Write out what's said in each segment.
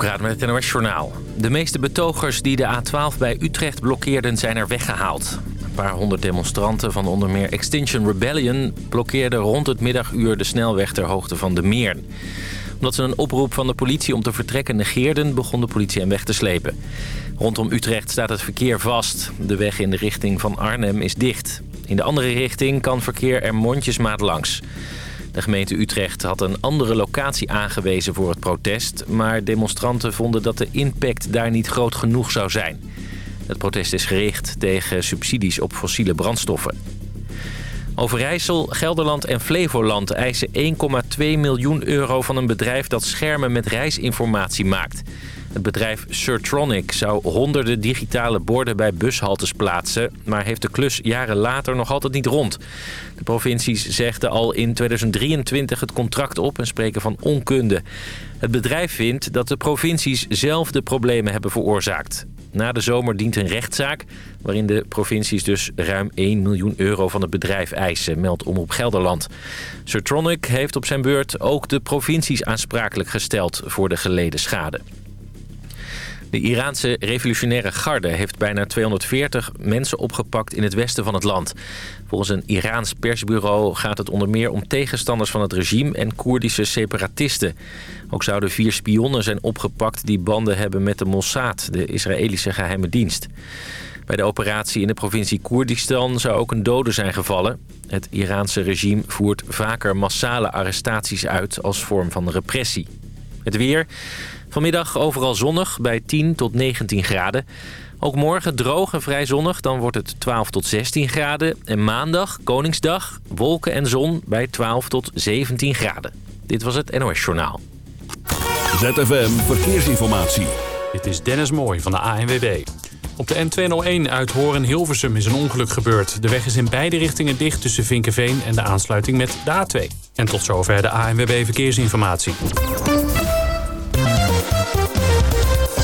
Met het Journaal. De meeste betogers die de A12 bij Utrecht blokkeerden zijn er weggehaald. Een paar honderd demonstranten van onder meer Extinction Rebellion... blokkeerden rond het middaguur de snelweg ter hoogte van de Meern. Omdat ze een oproep van de politie om te vertrekken negeerden... begon de politie hem weg te slepen. Rondom Utrecht staat het verkeer vast. De weg in de richting van Arnhem is dicht. In de andere richting kan verkeer er mondjesmaat langs. De gemeente Utrecht had een andere locatie aangewezen voor het protest... maar demonstranten vonden dat de impact daar niet groot genoeg zou zijn. Het protest is gericht tegen subsidies op fossiele brandstoffen. Overijssel, Gelderland en Flevoland eisen 1,2 miljoen euro van een bedrijf dat schermen met reisinformatie maakt. Het bedrijf Surtronic zou honderden digitale borden bij bushaltes plaatsen... maar heeft de klus jaren later nog altijd niet rond. De provincies zegden al in 2023 het contract op en spreken van onkunde. Het bedrijf vindt dat de provincies zelf de problemen hebben veroorzaakt. Na de zomer dient een rechtszaak waarin de provincies dus ruim 1 miljoen euro van het bedrijf eisen, meldt Omroep Gelderland. Surtronic heeft op zijn beurt ook de provincies aansprakelijk gesteld voor de geleden schade. De Iraanse revolutionaire garde heeft bijna 240 mensen opgepakt in het westen van het land. Volgens een Iraans persbureau gaat het onder meer om tegenstanders van het regime en Koerdische separatisten. Ook zouden vier spionnen zijn opgepakt die banden hebben met de Mossad, de Israëlische geheime dienst. Bij de operatie in de provincie Koerdistan zou ook een dode zijn gevallen. Het Iraanse regime voert vaker massale arrestaties uit als vorm van repressie. Het weer. Vanmiddag overal zonnig bij 10 tot 19 graden. Ook morgen droog en vrij zonnig, dan wordt het 12 tot 16 graden. En maandag, Koningsdag, wolken en zon bij 12 tot 17 graden. Dit was het NOS Journaal. ZFM Verkeersinformatie. Dit is Dennis Mooij van de ANWB. Op de N201 uit Horen-Hilversum is een ongeluk gebeurd. De weg is in beide richtingen dicht tussen Vinkenveen en de aansluiting met de A2. En tot zover de ANWB Verkeersinformatie.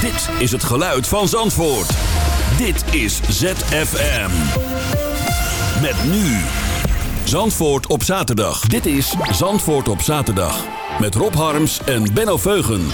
Dit is het geluid van Zandvoort. Dit is ZFM. Met nu. Zandvoort op zaterdag. Dit is Zandvoort op zaterdag. Met Rob Harms en Benno Veugen.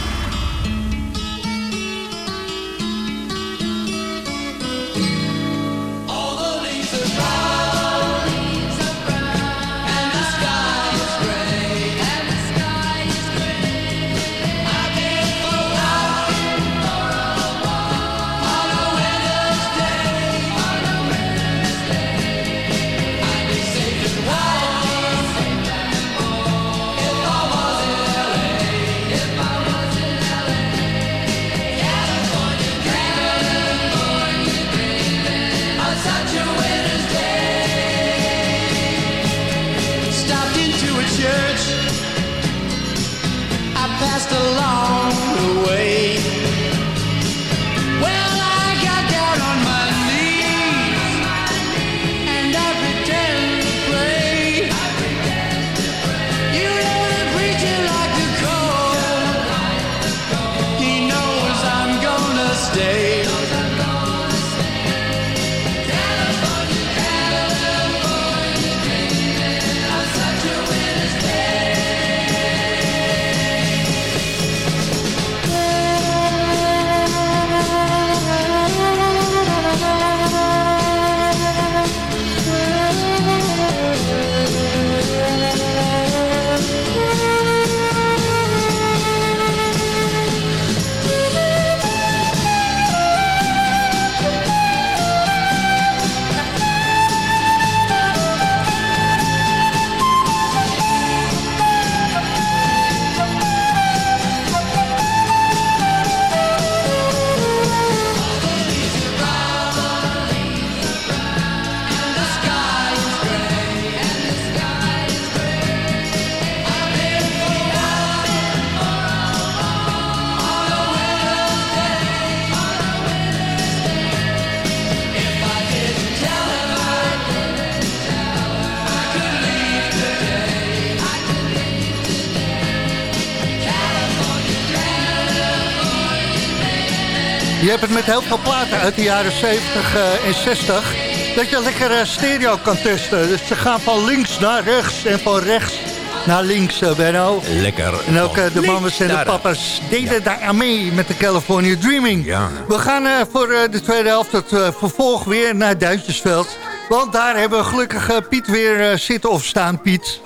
Met heel veel platen uit de jaren 70 en 60. Dat je lekker stereo kan testen. Dus ze gaan van links naar rechts en van rechts naar links, uh, Benno. Lekker. En ook de mamas en de papa's deden ja. daar aan mee met de California Dreaming. Ja. We gaan uh, voor de tweede helft het vervolg weer naar Duintjesveld. Want daar hebben we gelukkig Piet weer zitten of staan, Piet.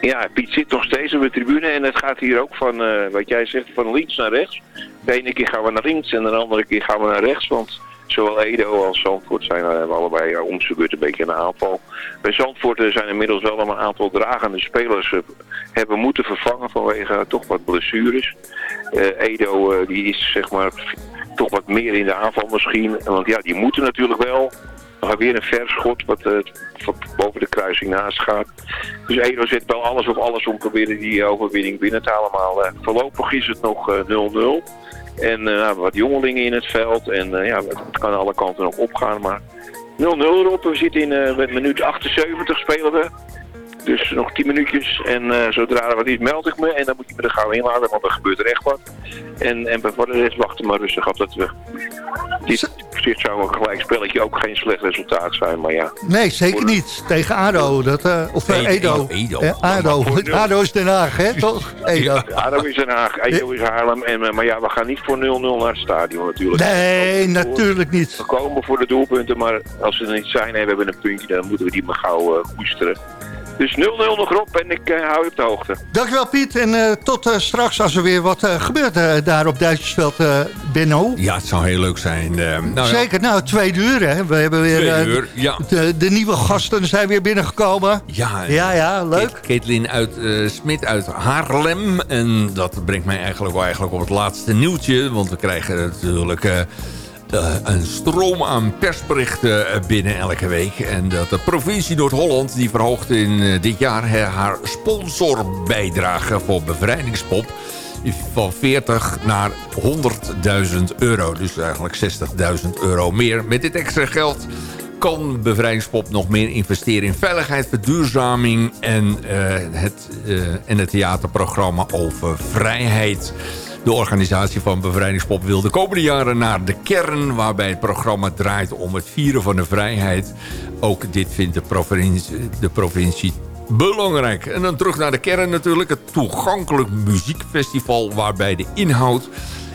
Ja, Piet zit nog steeds op de tribune en het gaat hier ook van, wat jij zegt, van links naar rechts. De ene keer gaan we naar links en de andere keer gaan we naar rechts, want zowel Edo als Zandvoort zijn uh, allebei uh, om een beetje de aanval. Bij Zandvoort zijn inmiddels wel een aantal dragende spelers hebben moeten vervangen vanwege toch wat blessures. Edo die is zeg maar toch wat meer in de aanval misschien. Want ja, die moeten natuurlijk wel. Hebben weer een verschot wat, wat boven de kruising naast gaat. Dus Edo zet wel alles op alles om proberen die overwinning binnen te halen. Maar voorlopig is het nog 0-0. En uh, wat jongelingen in het veld. En ja, het kan alle kanten nog opgaan. Maar 0-0 erop. We zitten in uh, minuut 78 spelen we. Dus nog 10 minuutjes. En zodra er wat is, meld ik me. En dan moet je me er gauw inladen, want er gebeurt er echt wat. En, en voor de rest wachten maar rustig af dat we... Dit, op zich zou een gelijk spelletje ook geen slecht resultaat zijn, maar ja. Nee, zeker niet. Tegen ADO. Dat, uh, of uh, Edo. Edo. Eh, ADO. ADO is Den Haag, hè, toch? Edo. Ja, ADO is Den Haag, Edo is Haarlem. En, maar ja, we gaan niet voor 0-0 naar het stadion natuurlijk. Nee, natuurlijk niet. We komen voor de doelpunten, maar als ze er niet zijn en we hebben een puntje, dan moeten we die maar gauw uh, koesteren. Dus 0-0 nog op en ik uh, hou je op de hoogte. Dankjewel Piet en uh, tot uh, straks als er weer wat gebeurt daar op Duitsersveld, Benno. Ja, het zou heel leuk zijn. nou, Zeker, nou twee uur hè. We hebben weer twee uur, ja. de, de, nieuwe gasten zijn weer binnengekomen. Ja, ja, ja leuk. Caitlin uit Smit uit Haarlem. En dat brengt mij eigenlijk wel eigenlijk op het laatste nieuwtje. Want we krijgen natuurlijk... Uh, een stroom aan persberichten binnen elke week. En dat de provincie Noord-Holland die verhoogt in uh, dit jaar haar sponsorbijdrage voor bevrijdingspop van 40 naar 100.000 euro. Dus eigenlijk 60.000 euro meer. Met dit extra geld kan Bevrijdingspop nog meer investeren in veiligheid, verduurzaming en, het, en het theaterprogramma over vrijheid. De organisatie van Bevrijdingspop wil de komende jaren naar de kern... waarbij het programma draait om het vieren van de vrijheid. Ook dit vindt de provincie, de provincie belangrijk. En dan terug naar de kern natuurlijk. Het toegankelijk muziekfestival waarbij de inhoud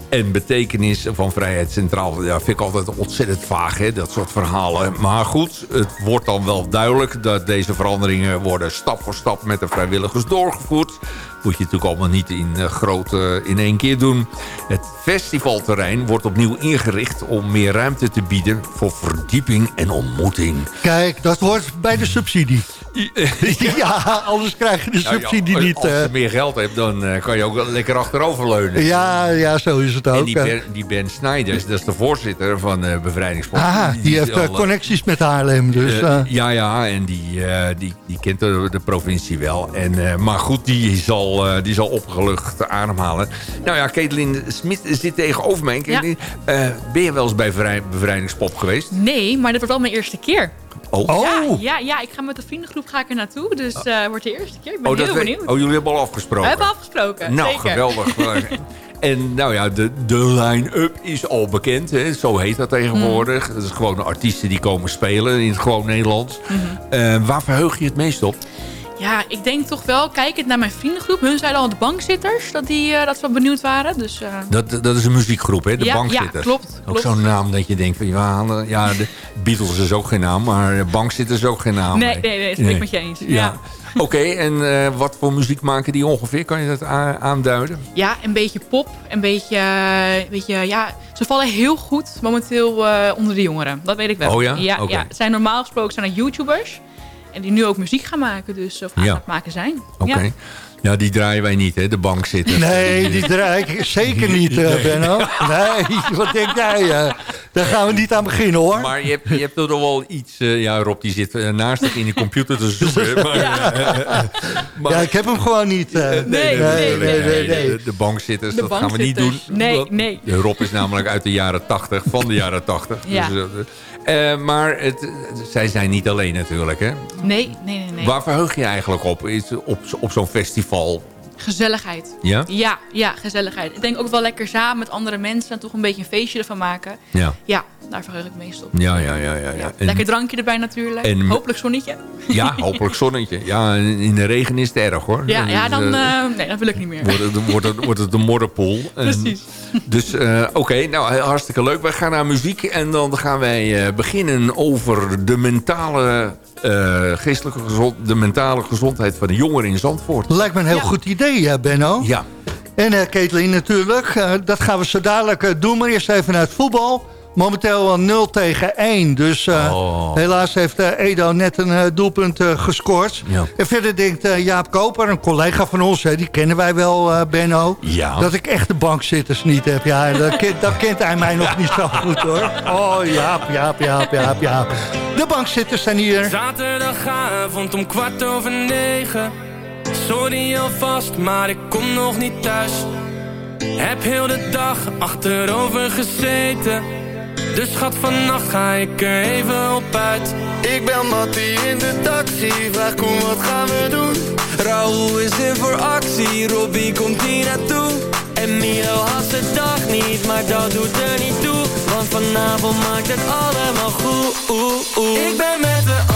en betekenis van vrijheid centraal. Ja, vind ik altijd ontzettend vaag, hè, dat soort verhalen. Maar goed, het wordt dan wel duidelijk dat deze veranderingen worden stap voor stap met de vrijwilligers doorgevoerd. Moet je natuurlijk allemaal niet in uh, grote in één keer doen. Het festivalterrein wordt opnieuw ingericht om meer ruimte te bieden voor verdieping en ontmoeting. Kijk, dat hoort bij de subsidie. ja, anders krijg je de subsidie nou ja, niet. Als je meer geld hebt, dan uh, kan je ook lekker achteroverleunen. Ja, ja, zo is het ook. En die Ben, die ben Snijders, dat is de voorzitter van uh, Bevrijdingsfonds. Ah, die, die heeft al, connecties met Haarlem. Dus, uh, ja, ja, en die, die, die kent de, de provincie wel. En, maar goed, die zal, die zal opgelucht ademhalen. Nou ja, Caitlin Smit zit tegenover mij. Caitlin, ja. ben je wel eens bij Bevrijdingspop geweest? Nee, maar dit wordt wel mijn eerste keer. Oh. Ja, ja, ja, ik ga met de vriendengroep ga ik er naartoe. Dus het uh, wordt de eerste keer. Ik ben oh, heel benieuwd. We, oh, jullie hebben al afgesproken? We hebben afgesproken, Nou, zeker. geweldig. en nou ja, de, de line-up is al bekend. Hè? Zo heet dat tegenwoordig. Mm. Dat is gewoon de artiesten die komen spelen in het gewoon Nederlands. Mhm. Mm -hmm. uh, waar verheug je het meest op? Ja, ik denk toch wel, kijkend naar mijn vriendengroep. Hun zeiden al de bankzitters, dat, die, uh, dat ze wel benieuwd waren. Dus, uh... dat, dat is een muziekgroep, hè? De ja, bankzitters. Ja, klopt. Ook zo'n naam dat je denkt van, ja, ja de Beatles is ook geen naam, maar bankzitters is ook geen naam. Nee, nee, nee, dat ben ik met je eens. Ja. ja. Oké, okay, en uh, wat voor muziek maken die ongeveer? Kan je dat aanduiden? Ja, een beetje pop, een beetje, een beetje ja, ze vallen heel goed momenteel onder de jongeren. Dat weet ik wel. Oh ja? Ja, okay. ja. zijn normaal gesproken zijn er YouTubers. En die nu ook muziek gaan maken, dus of aan ja. het maken zijn. Oké. Okay. Ja. ja. die draaien wij niet, hè? De bank zitten. Nee, die draai ik zeker niet, uh, nee. Benno. Nee, wat denk jij? Uh, daar gaan we niet aan beginnen, hoor. Maar je hebt, je hebt er nog wel iets... Uh, ja, Rob, die zit naast zich in de computer te zoeken. maar, ja. maar, ja, ik heb hem gewoon niet. nee, nee, nee, nee, nee, nee. De, de bankzitters, de dat gaan we niet doen. Nee, nee. Rob is namelijk uit de jaren 80, van de jaren 80. Ja. Dus, uh, maar het, zij zijn niet alleen natuurlijk, hè? Nee, nee, nee. nee. Waar verheug je eigenlijk op? Is op, op zo'n festival? Gezelligheid. Ja? Ja, ja, gezelligheid. Ik denk ook wel lekker samen met andere mensen en toch een beetje een feestje ervan maken. Ja. Ja, daar verheug ik me meest op. Ja, ja, ja. ja, ja. Lekker drankje erbij natuurlijk. en- Hopelijk zonnetje. ja, hopelijk zonnetje. Ja, in de regen is het erg hoor. Ja, ja dan, eh, eh, nee, dan wil ik niet meer. wordt, het, wordt, het, wordt het een modderpoel. Precies. Dus eh, oké, nou hartstikke leuk. Wij gaan naar muziek en dan gaan wij beginnen over de mentale, eh, geestelijke gezond, de mentale gezondheid van de jongeren in Zandvoort. Lijkt me een heel Ja. goed idee, eh, Benno. Ja, En eh Caitlin natuurlijk. Eh, dat gaan we zo dadelijk doen. Maar eerst even naar het voetbal. Momenteel wel 0 tegen 1. Dus eh, Oh. helaas heeft eh, Edo net een eh, doelpunt gescoord. Ja. En verder denkt eh, Jaap Koper, een collega van ons... Hè, die kennen wij wel, eh, Benno... Ja. dat ik echt de bankzitters niet heb. Ja, dat, kent, dat kent hij mij nog niet zo goed, hoor. Oh, Jaap, Jaap, Jaap, Jaap, Jaap. De bankzitters zijn hier. Zaterdagavond om kwart over negen Sorry alvast, maar ik kom nog niet thuis Heb heel de dag achterover gezeten Dus schat, vannacht ga ik er even op uit. Ik bel Mattie in de taxi, vraag Koen wat gaan we doen? Raoul is in voor actie, Robbie komt hier naartoe. En Milo had zijn dag niet, maar dat doet er niet toe. Want vanavond maakt het allemaal goed. Ik ben met de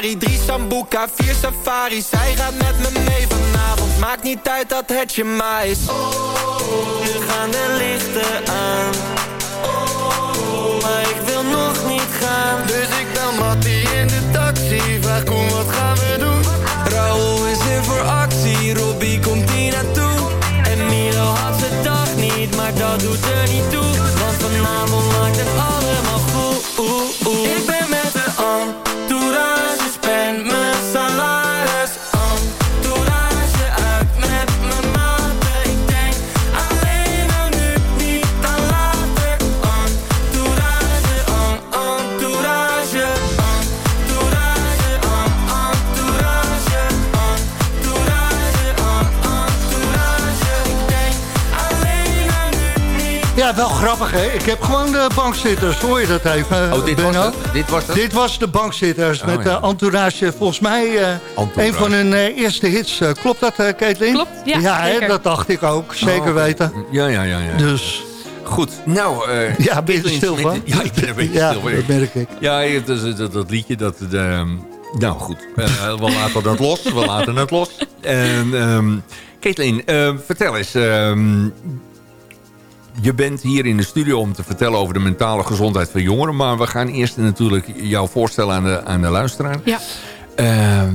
drie Sambuca, vier Safari Zij gaat met me mee vanavond, maakt niet uit dat het je maar is Nu gaan de lichten aan. Maar ik wil nog niet gaan. Dus ik bel Mattie in de taxi, vraag Koen wat gaan we doen? Raoul is in voor actie, Robbie komt hier naartoe. En Milo had zijn dag niet, maar dat doet er niet toe Ja, wel grappig, hè? Ik heb gewoon de bankzitters. Hoor je dat even, oh, dit was het? Dit was het? Dit was de bankzitters Oh, met ja. eh, Entourage. Volgens mij eh, Entourage. een van hun eh, eerste hits. Klopt dat, eh Caitlin? Klopt, ja, Ja, hè, dat dacht ik ook. Zeker Oh, weten. Ja, ja, ja. ja. Dus Goed, nou... eh, ja, ben je er stil van? Ja, ik ben een beetje Ja, stil van. dat merk ik. Ja, het is, dat, dat liedje, dat... ehm, nou goed, we laten dat los. We laten het los. En, ehm Caitlin, vertel eens. ehm, je bent hier in de studio om te vertellen over de mentale gezondheid van jongeren. Maar we gaan eerst natuurlijk jou voorstellen aan de, aan de luisteraar. Ja. Ehm,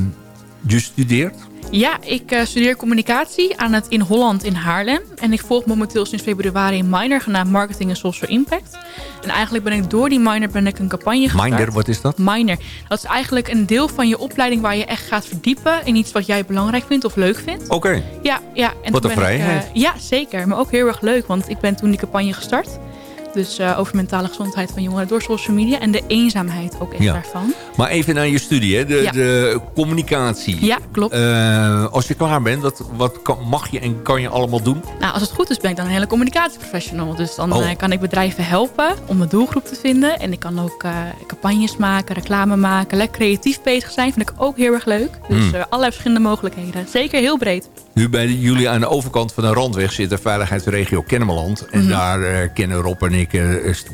je studeert? Ja, ik eh, studeer communicatie aan het In Holland in Haarlem. En ik volg momenteel sinds februari een minor genaamd Marketing en Social Impact. En eigenlijk ben ik door die minor ben ik een campagne gestart. Minder, wat is dat? Minor. Dat is eigenlijk een deel van je opleiding waar je echt gaat verdiepen in iets wat jij belangrijk vindt of leuk vindt. Oké. Ja, ja. En Wat een ik, eh, vrijheid. ja, zeker. Maar ook heel erg leuk, want ik ben toen die campagne gestart. Dus eh, over mentale gezondheid van jongeren door social media. En de eenzaamheid ook echt Ja. daarvan. Maar even naar je studie, hè? De, Ja. de communicatie. Ja, klopt. Eh, als je klaar bent, wat, wat kan, mag je en kan je allemaal doen? Nou, als het goed is ben ik dan een hele communicatieprofessional. Dus dan Oh. eh, kan ik bedrijven helpen om de doelgroep te vinden. En ik kan ook campagnes maken, reclame maken. Lekker creatief bezig zijn, vind ik ook heel erg leuk. Dus Hmm. allerlei verschillende mogelijkheden. Zeker heel breed. Nu bij jullie aan de overkant van de randweg zit de veiligheidsregio Kennemerland. En Mhm. daar eh, kennen Rob en ik eh,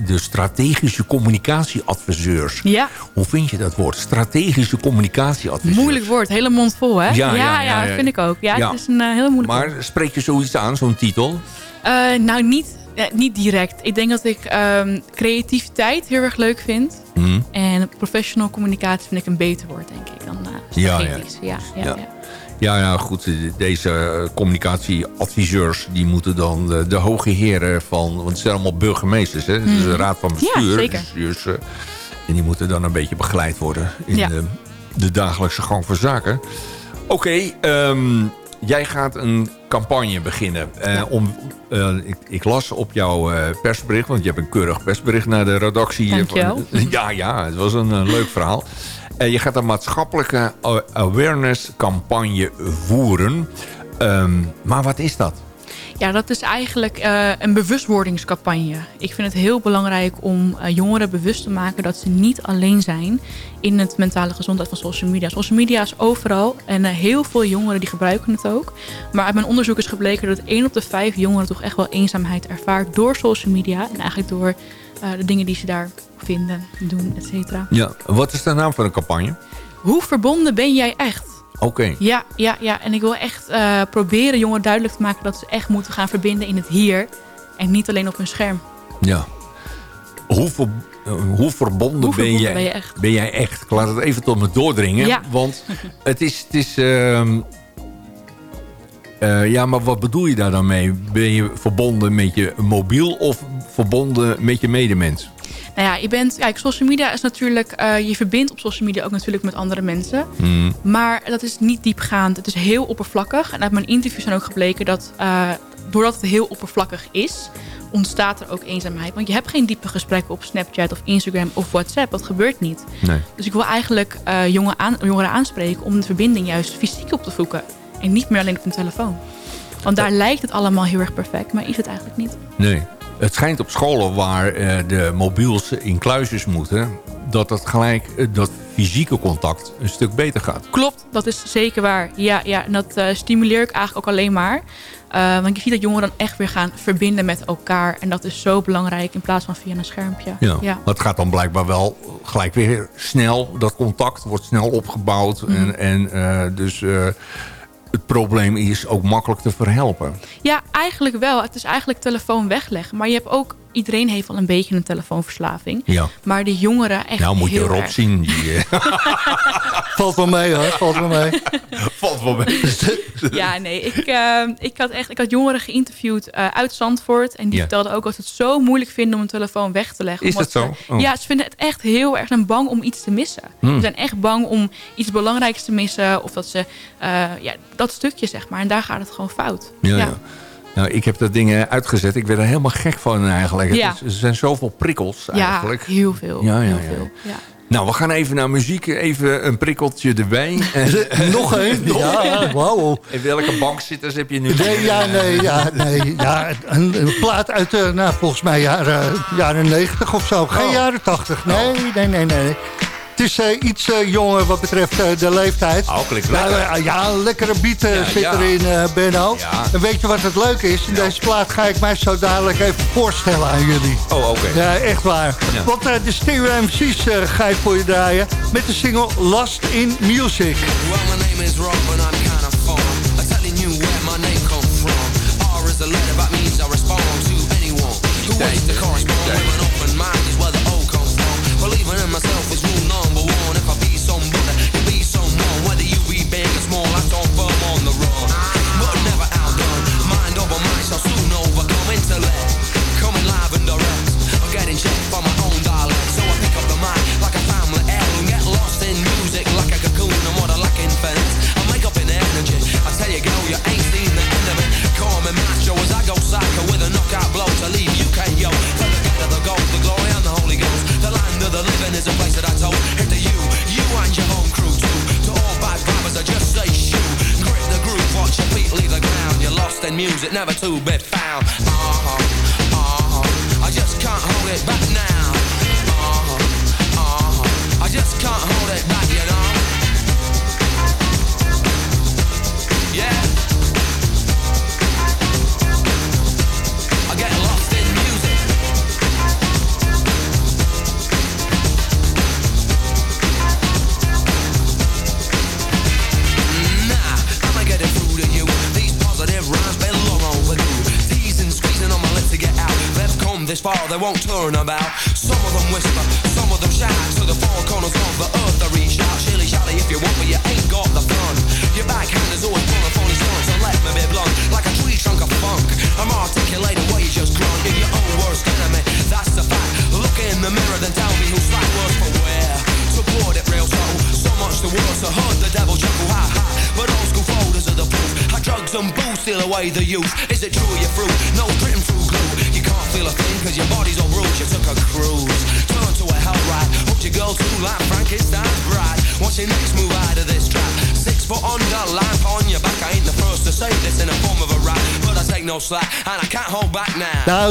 de strategische communicatieadviseurs. Ja, Hoe vind je dat woord? Strategische communicatieadviseurs. moeilijk woord. Hele mond vol, hè? Ja, ja, ja, ja, ja. dat vind ik ook. Ja, het is een eh, heel moeilijk woord. Maar spreek je zoiets aan, zo'n titel? Nou, niet, niet direct. Ik denk dat ik ehm, creativiteit heel erg leuk vind. Hm? En professional communicatie vind ik een beter woord, denk ik, dan strategisch. Ja, ja, Ja. Ja. Ja, ja, goed. Deze eh, communicatieadviseurs... die moeten dan de, de hoge heren van... want het zijn allemaal burgemeesters, hè? Is de raad van. Ja, bestuur. zeker. Dus, dus, eh, en die moeten dan een beetje begeleid worden... in Ja. de, de dagelijkse gang van zaken. Oké, ehm, jij gaat een campagne beginnen. Uh, om, uh, ik, ik, las op jouw uh, persbericht, want je hebt een keurig persbericht naar de redactie. Dankjewel. Van, ja, ja, het was een leuk verhaal. Je gaat een maatschappelijke awareness campagne voeren. Um, maar wat is dat? Ja, dat is eigenlijk uh, een bewustwordingscampagne. Ik vind het heel belangrijk om jongeren bewust te maken... dat ze niet alleen zijn in het mentale gezondheid van social media. Social media is overal en heel veel jongeren die gebruiken het ook. Maar uit mijn onderzoek is gebleken dat 1 op de 5 jongeren... toch echt wel eenzaamheid ervaart door social media. En eigenlijk door de dingen die ze daar vinden, doen, et cetera. Ja, wat is de naam van de campagne? Hoe verbonden ben jij echt? Oké. Ja, ja, ja, en ik wil echt uh, proberen jongeren duidelijk te maken... dat ze echt moeten gaan verbinden in het hier. En niet alleen op hun scherm. Ja. Hoe, ver, uh, hoe verbonden, hoe ben, jij, ben, je echt? ben jij echt? Ik laat het even tot me doordringen. Ja. Want het is... Het is uh, ja, maar wat bedoel je daar dan mee? Ben je verbonden met je mobiel of verbonden met je medemens? Nou ja, je bent, kijk, social media is natuurlijk, uh, je verbindt op social media ook natuurlijk met andere mensen. Mm. Maar dat is niet diepgaand. Het is heel oppervlakkig. En uit mijn interviews zijn ook gebleken dat, uh, doordat het heel oppervlakkig is, ontstaat er ook eenzaamheid. Want je hebt geen diepe gesprekken op Snapchat of Instagram of WhatsApp. Dat gebeurt niet. Nee. Dus ik wil eigenlijk uh, jongen aan, jongeren aanspreken om de verbinding juist fysiek op te voeken. En niet meer alleen op een telefoon. Want daar lijkt het allemaal heel erg perfect, maar is het eigenlijk niet. Nee. Het schijnt op scholen waar uh, de mobiels in kluisjes moeten... dat dat gelijk uh, dat fysieke contact een stuk beter gaat. Klopt, dat is zeker waar. Ja, ja en dat uh, stimuleer ik eigenlijk ook alleen maar. want je ziet dat jongeren dan echt weer gaan verbinden met elkaar. En dat is zo belangrijk in plaats van via een schermpje. Ja, ja. dat gaat dan blijkbaar wel gelijk weer snel. Dat contact wordt snel opgebouwd. Mm. En, en dus het probleem is ook makkelijk te verhelpen. Ja, eigenlijk wel. Het is eigenlijk telefoon wegleggen. Maar je hebt ook... Iedereen heeft al een beetje een telefoonverslaving. Ja. Maar de jongeren echt Nou moet je erg. zien. Die, Valt wel mee hoor, valt wel mee. Valt wel mee. Ja, nee. Ik, uh, ik, had echt, ik had jongeren geïnterviewd uh, uit Zandvoort. En die Ja. vertelden ook dat ze het zo moeilijk vinden om een telefoon weg te leggen. Is dat zo? Oh. Ja, ze vinden het echt heel erg. Ze zijn bang om iets te missen. Hmm. Ze zijn echt bang om iets belangrijks te missen. Of dat ze, uh, ja, dat stukje zeg maar. En daar gaat het gewoon fout. Ja, ja. Nou, ik heb dat ding uitgezet. Ik werd er helemaal gek van eigenlijk. Het Ja. is- er zijn zoveel prikkels Ja, eigenlijk. heel veel. Ja, ja, heel ja. veel. Ja. Nou, we gaan even naar muziek. Even een prikkeltje erbij. En- Nog één? Ja, wauw. En welke bankzitters heb je nu? Nee, ja, nee, ja, nee. Ja, een, een plaat uit, de, nou, volgens mij jaren, jaren 90 of zo. Geen Oh. jaren 80. Nee, nee, nee, nee. Het is eh, iets eh, jonger wat betreft eh, de leeftijd. Oh, klinkt Ja, lekker. eh, ja, een lekkere beat Ja, zit ja. erin, eh Benno. Ja. En weet je wat het leuke is? In deze plaat ga ik mij zo dadelijk even voorstellen aan jullie. Oh, oké. Ja, echt waar. Ja. Want eh, de Stereo MC's eh, ga ik voor je draaien met de single Lost in Music. Well, my name is Rob and I'm kind of fun. I'm telling you where my name comes from. R is a letter that means I respond to anyone who wants to correspond with an open mind is where the O comes from. Believing in myself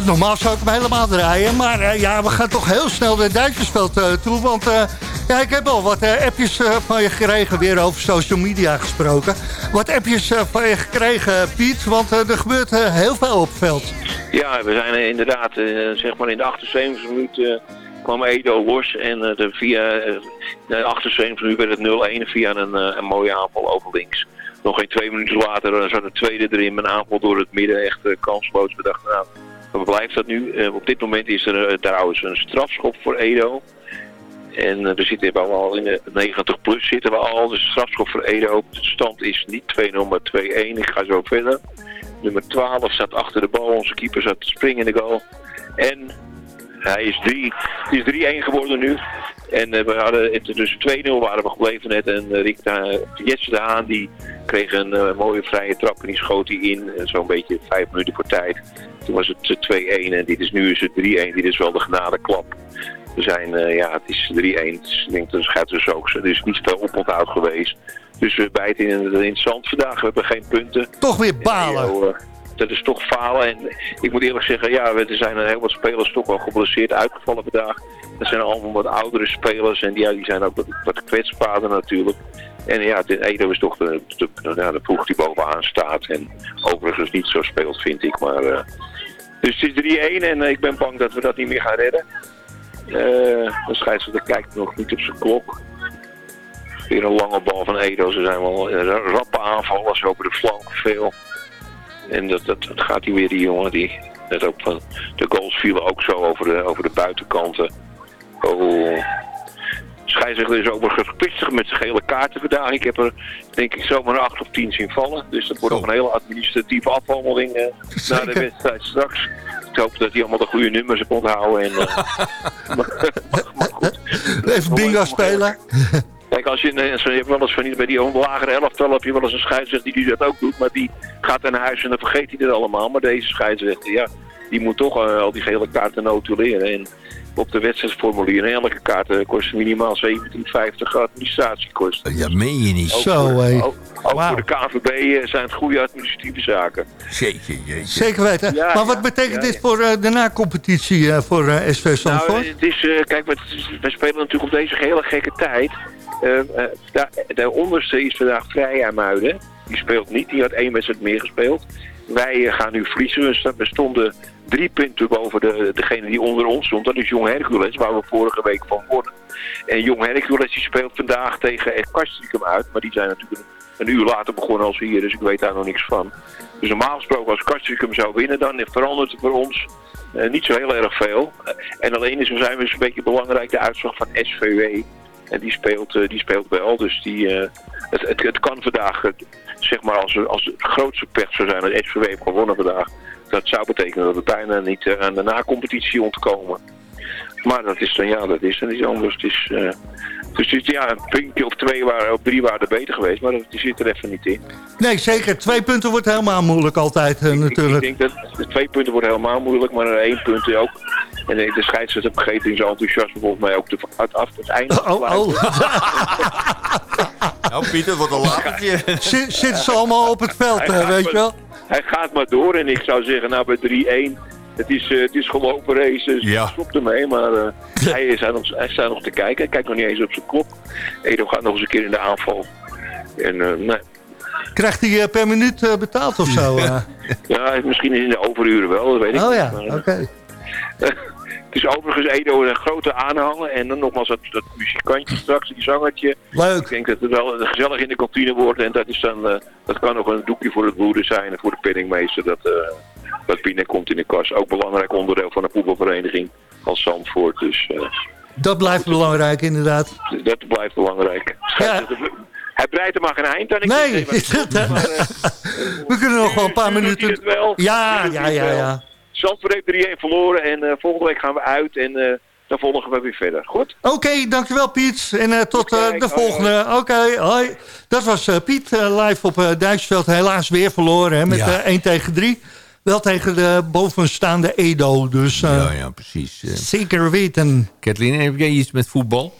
normaal zou ik hem helemaal draaien. Maar eh, ja, we gaan toch heel snel naar Duitsersveld eh, toe. Want eh, ja, ik heb al wat appjes van je gekregen. Weer over social media gesproken. Wat appjes van je gekregen, Piet. Want er gebeurt heel veel op het veld. Ja, we zijn inderdaad, zeg maar in de 78 minuut eh, kwam Edo los. En de, via de 78 minuut werd het 0-1 via een, een mooie aanval over links. Nog geen twee minuten later zat de tweede erin een aanval door het midden. Echt kansloos. We dachten, nou, blijft dat nu? Eh, op dit moment is er eh, trouwens een strafschop voor Edo. En eh, er zitten we al in de 90 plus zitten we al. Dus strafschop voor Edo. De stand is niet 2-0 maar 2-1. Ik ga zo verder. Nummer 12 staat achter de bal. Onze keeper zat te springen in de goal. En hij is 3. Het is 3-1 geworden nu. En we hadden het, dus 2-0 waren we gebleven net. En uh, Rick de Haan die kreeg een mooie vrije trap en die schoot hij in. Zo'n beetje 5 minuten voor tijd. Toen was het eh, 2-1 en dit is, nu is het 3-1. Dit is wel de genadeklap. We zijn, eh, ja, het is 3-1. Dus ik denk dat het gaat dus ook. Er is niet veel oponthoud geweest. Dus we bijten in, in het zand vandaag. We hebben geen punten. Toch weer balen. En, eh, dat is toch falen. En ik moet eerlijk zeggen, ja, er zijn heel wat spelers toch wel geblesseerd uitgevallen vandaag. Dat zijn allemaal wat oudere spelers en die, ja, die zijn ook wat, wat kwetsbaarder natuurlijk. En ja, de Edo is toch de, de, de, ja, de ploeg die bovenaan staat. En overigens niet zo speelt, vind ik. Maar, eh, dus het is 3-1 en eh, ik ben bang dat we dat niet meer gaan redden. Eh de scheidsrechter kijkt nog niet op zijn klok. Weer een lange bal van Edo. Ze zijn wel eh, rappe aanvallers over de flank veel. En dat, dat, dat gaat hij weer, die jongen. Die, net ook van, de goals vielen ook zo over de, over de buitenkanten. Oh. Scheidsrechter is overigens gepistig met zijn gele kaarten vandaag. Ik heb er denk ik zomaar een 8 of 10 zien vallen. Dus dat wordt nog een hele administratieve afhandeling eh, na de wedstrijd straks. Ik hoop dat hij allemaal de goede nummers heeft onthouden. En, eh, maar, maar goed. Even bingo spelen. Kijk, als je, een- je hebt wel eens van die, bij die lagere elftal heb je wel eens een scheidsrechter die dat ook doet. Maar die gaat naar huis en dan vergeet hij dat allemaal. Maar deze scheidsrechter, ja, die moet toch eh, al die gele kaarten notuleren. En op de wedstrijdsformulier, en elke kaart eh, kost minimaal 17,50 administratiekosten. Ja, meen je niet. Ook Zo, voor, hé. Ook, voor de KNVB eh, zijn het goede administratieve zaken. Jeetje. Zeker weten. Ja, maar wat ja, betekent ja, dit ja. voor eh, de na-competitie voor SV Zandvoort? Nou, het is, kijk, we, we spelen natuurlijk op deze hele gekke tijd. Eh, eh, daar- de onderste is vandaag vrij aan Muiden. Die speelt niet, die had één wedstrijd meer gespeeld. Wij gaan nu verliezen. We stonden drie punten boven de, degene die onder ons stond. Dat is Jong Hercules, waar we vorige week van wonnen. En Jong Hercules speelt vandaag tegen Castricum uit. Maar die zijn natuurlijk een, uur later begonnen als we hier, dus ik weet daar nog niks van. Dus normaal gesproken als Castricum zou winnen, dan verandert het voor ons eh, niet zo heel erg veel. En alleen is, zijn we een beetje belangrijk de uitslag van SVW. En die speelt, eh, die speelt wel. Dus die, eh, het, kan vandaag, zeg maar, als, als het grootste pech zou zijn dat SVW heeft gewonnen vandaag. Dat zou betekenen dat we bijna niet eh, aan de na-competitie ontkomen. Maar dat is dan, ja, dat is dan iets anders. Het is, eh, dus het is, ja, een puntje of twee waren, of drie waren er beter geweest. Maar dat, die zit er even niet in. Nee, zeker. Twee punten wordt helemaal moeilijk altijd eh, Ik, ik natuurlijk. denk dat de twee punten wordt helemaal moeilijk, maar één punt ook. En de scheidsrechter vergeet in zijn enthousiasme volgens mij ook de, uit, af het einde. Oh, oh. Nou, Pieter, wat een latertje. Zit- Zitten ze allemaal op het veld, Hij gaat weet maar- je wel? Hij gaat maar door en ik zou zeggen, nou bij 3-1, het is, eh, het is gelopen race, dus Ja. stop ermee. Maar eh, hij, is, nog, hij staat nog te kijken, hij kijkt nog niet eens op zijn klok. Edo gaat nog eens een keer in de aanval. En eh, nee, Krijgt hij per minuut eh, betaald of zo? ja, misschien in de overuren wel, dat weet ik Oh niet. ja, Maar, oké. is overigens Edo een grote aanhanger en dan nogmaals dat, dat muzikantje straks, die zangertje. Ik Leuk. denk dat het wel gezellig in de kantine wordt en dat, is dan, eh, dat kan nog een doekje voor het broeder zijn en voor de penningmeester dat, eh, dat binnenkomt in de kas. Ook belangrijk onderdeel van een voetbalvereniging als Zandvoort, dus eh, Dat blijft belangrijk inderdaad. dat blijft belangrijk. Hij breidt er maar geen eind aan. Ik Nee, maar, eh, we kunnen nog wel een paar minuten... Ja, ja, ja, ja. Zandvoort heeft 3-1 verloren en eh, volgende week gaan we uit. En eh, dan volgen we weer verder. Goed? Oké, dankjewel Piet. En eh, tot eh, de volgende. Oké, hoi. Dat was eh, Piet live op uh, Duitsveld. Helaas weer verloren hè, met Ja. eh, 1 tegen 3. Wel tegen de bovenstaande Edo. Dus eh, ja, ja, precies. Zeker weten. Kathleen, heb jij iets met voetbal?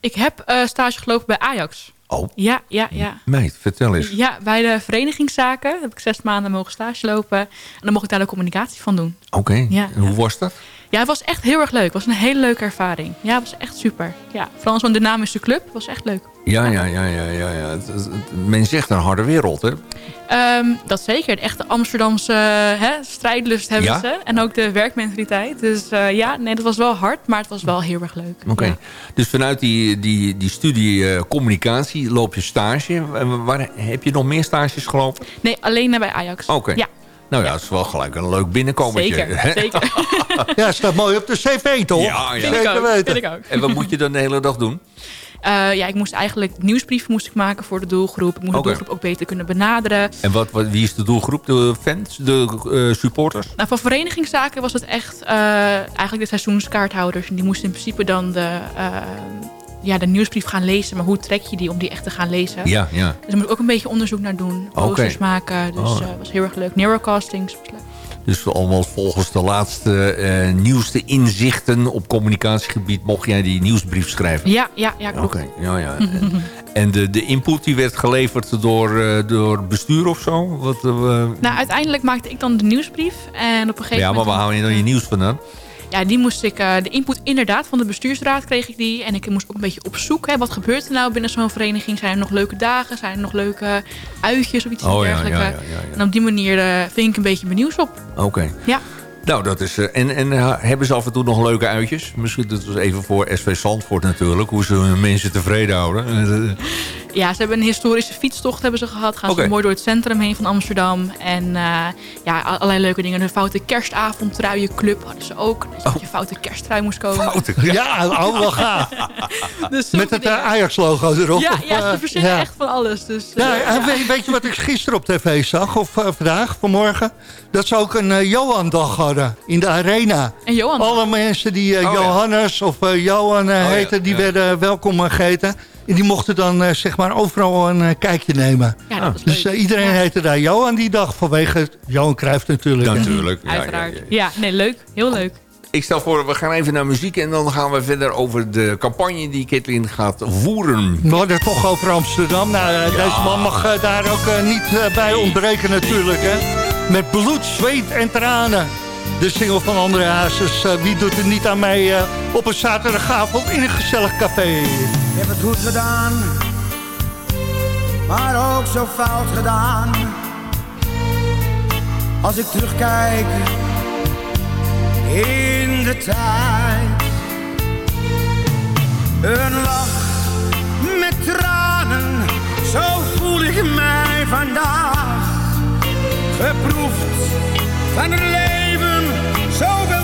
Ik heb eh, stage gelopen bij Ajax. Oh, Ja, ja, ja. meid, vertel eens. Ja, bij de verenigingszaken heb ik zes maanden mogen stage lopen. En dan mocht ik daar de communicatie van doen. Oké, Ja, en hoe ja. was dat? Ja, het was echt heel erg leuk. Het was een hele leuke ervaring. Ja, het was echt super. Ja, vooral zo'n dynamische club. Het was echt leuk. Ja, ja, ja, ja, ja. ja. Het- het- het- men zegt een harde wereld, hè? Ehm, dat zeker. De echte Amsterdamse hè, strijdlust hebben Ja? ze. En ook de werkmentaliteit. Dus eh, ja, nee, dat was wel hard. Maar het was wel heel erg leuk. Oké. Ja. Dus vanuit die, die, die studie eh, communicatie loop je stage. Waar, heb je nog meer stages gelopen? Nee, alleen eh, bij Ajax. Oké. Ja, Nou ja, het is wel gelijk een leuk binnenkomertje. zeker. hè? zeker. Ja, staat mooi op de cv toch? Ja, ja. Vind ik Zeker ook. weten. Vind ik ook. En wat moet je dan de hele dag doen? Eh, ja, ik moest eigenlijk nieuwsbrieven moest ik maken voor de doelgroep. Ik moest de doelgroep ook beter kunnen benaderen. En wat, wat, wie is de doelgroep? De fans? De eh, supporters? Nou, van verenigingszaken was het echt eh, eigenlijk de seizoenskaarthouders. En die moesten in principe dan de, ja, de nieuwsbrief gaan lezen. Maar hoe trek je die om die echt te gaan lezen? Ja, ja. Dus daar moet ik ook een beetje onderzoek naar doen. Posters maken. Dus Oh. eh was heel erg leuk. Neurocastings. Dus allemaal volgens de laatste eh, nieuwste inzichten op communicatiegebied... mocht jij die nieuwsbrief schrijven? Ja, ja, ja, klopt. Oké, ja, ja. en de, de input die werd geleverd door, eh, door bestuur of zo? Wat, Nou, uiteindelijk maakte ik dan de nieuwsbrief. En op een gegeven ja, maar moment... waar hou je dan je nieuws vandaan? Ja, die moest ik, eh, de input inderdaad van de bestuursraad kreeg ik die. En ik moest ook een beetje op zoek. Hè, wat gebeurt er nou binnen zo'n vereniging? Zijn er nog leuke dagen? Zijn er nog leuke uitjes of iets Oh, dergelijks? ja, ja, ja, ja. En op die manier eh, ving ik een beetje mijn nieuws op. Oké. Ja. Nou, dat is... eh, en en hebben ze af en toe nog leuke uitjes? Misschien dat was even voor SV Zandvoort natuurlijk. Hoe ze hun mensen tevreden houden. Ja, ze hebben een historische fietstocht hebben ze gehad. Gaan ze mooi door het centrum heen van Amsterdam. En eh, ja, allerlei leuke dingen. Een foute kerstavondtruienclub hadden ze ook. Dat je je foute kersttrui moest komen. Foute. Ja, oh, wel gaaf. Dus Met het dingen. Ajax-logo erop. Ja, of, ja, ze verzinnen ja. echt van alles. Dus, eh, Ja, en ja. weet, weet je wat ik gisteren op tv zag, of vandaag, vanmorgen? Dat ze ook een Johan-dag hadden in de arena. En Johan, Alle mensen die Oh, ja. Johannes of Johan Oh, ja, heten, die ja. werden welkom geheten. En die mochten dan eh, zeg maar overal een eh, kijkje nemen. ja, dat was Dus eh, iedereen Ja. heette daar Johan die dag, vanwege Johan Cruijff natuurlijk. Natuurlijk. Ja, ja, Uiteraard. ja, Ja, ja. nee, leuk. Heel leuk. Ik stel voor, we gaan even naar muziek... en dan gaan we verder over de campagne die Kathleen gaat voeren. We hadden toch over Amsterdam. Nou, deze man mag daar ook niet bij ontbreken natuurlijk. Hè. Met bloed, zweet en tranen. De single van André Hazes. eh, wie doet er niet aan mij eh, op een zaterdagavond in een gezellig café? Ik heb het goed gedaan, maar ook zo fout gedaan. Als ik terugkijk in de tijd. Een lach met tranen, zo voel ik mij vandaag. Geproefd van het leven, zoveel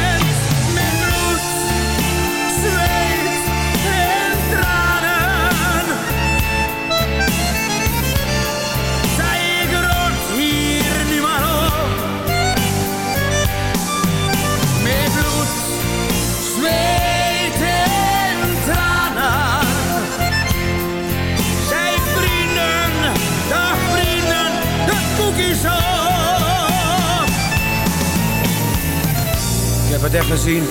Heb het echt gezien,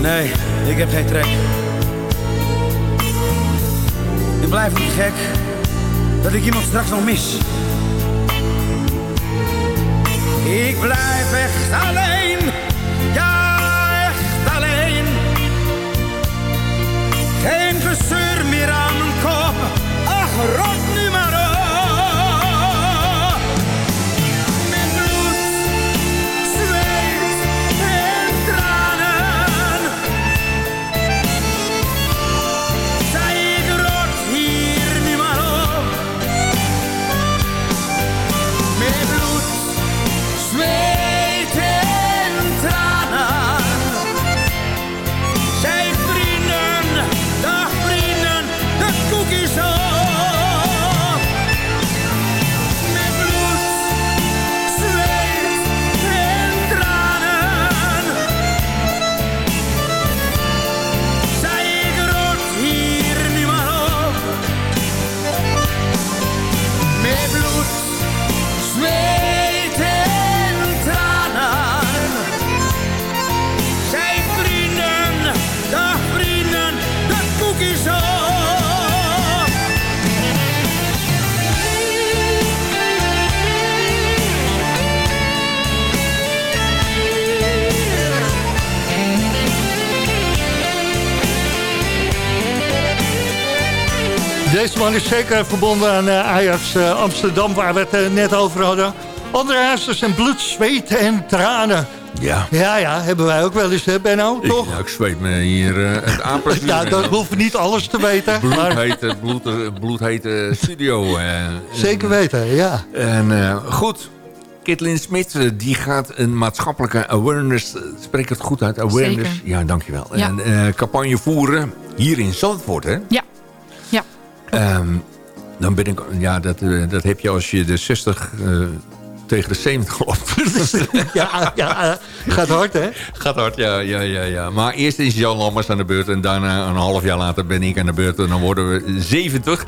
Nee, ik heb geen trek. Ik blijf niet gek dat ik iemand straks nog mis. Ik blijf echt alleen, ja echt alleen. Geen gezeur meer aan mijn kop, ach rot Deze man is zeker verbonden aan eh, Ajax eh, Amsterdam, waar we het eh, net over hadden. Andere Hazes en bloed, zweet en tranen. Ja. Ja, ja, hebben wij ook wel eens, hè, Benno, toch? Ik, ja, ik zweet me hier eh, het apenzuur. Ja, dat hoeven niet alles te weten. Maar Bloedhete, bloed, eh, bloedhete studio. eh. zeker weten, ja. En eh, goed, Kitlin Smit die gaat een maatschappelijke awareness... spreek het goed uit? Awareness? Zeker. Ja, dankjewel. Ja. Eh, campagne voeren hier in Zandvoort, hè? Ja. Ehm, dan ben ik... Ja, dat, eh, dat heb je als je de 60 eh, tegen de 70 loopt. ja, ja, gaat hard, hè? Gaat hard, ja, ja, ja, ja. Maar eerst is Jan Lammers aan de beurt... en daarna een half jaar later ben ik aan de beurt... en dan worden we 70.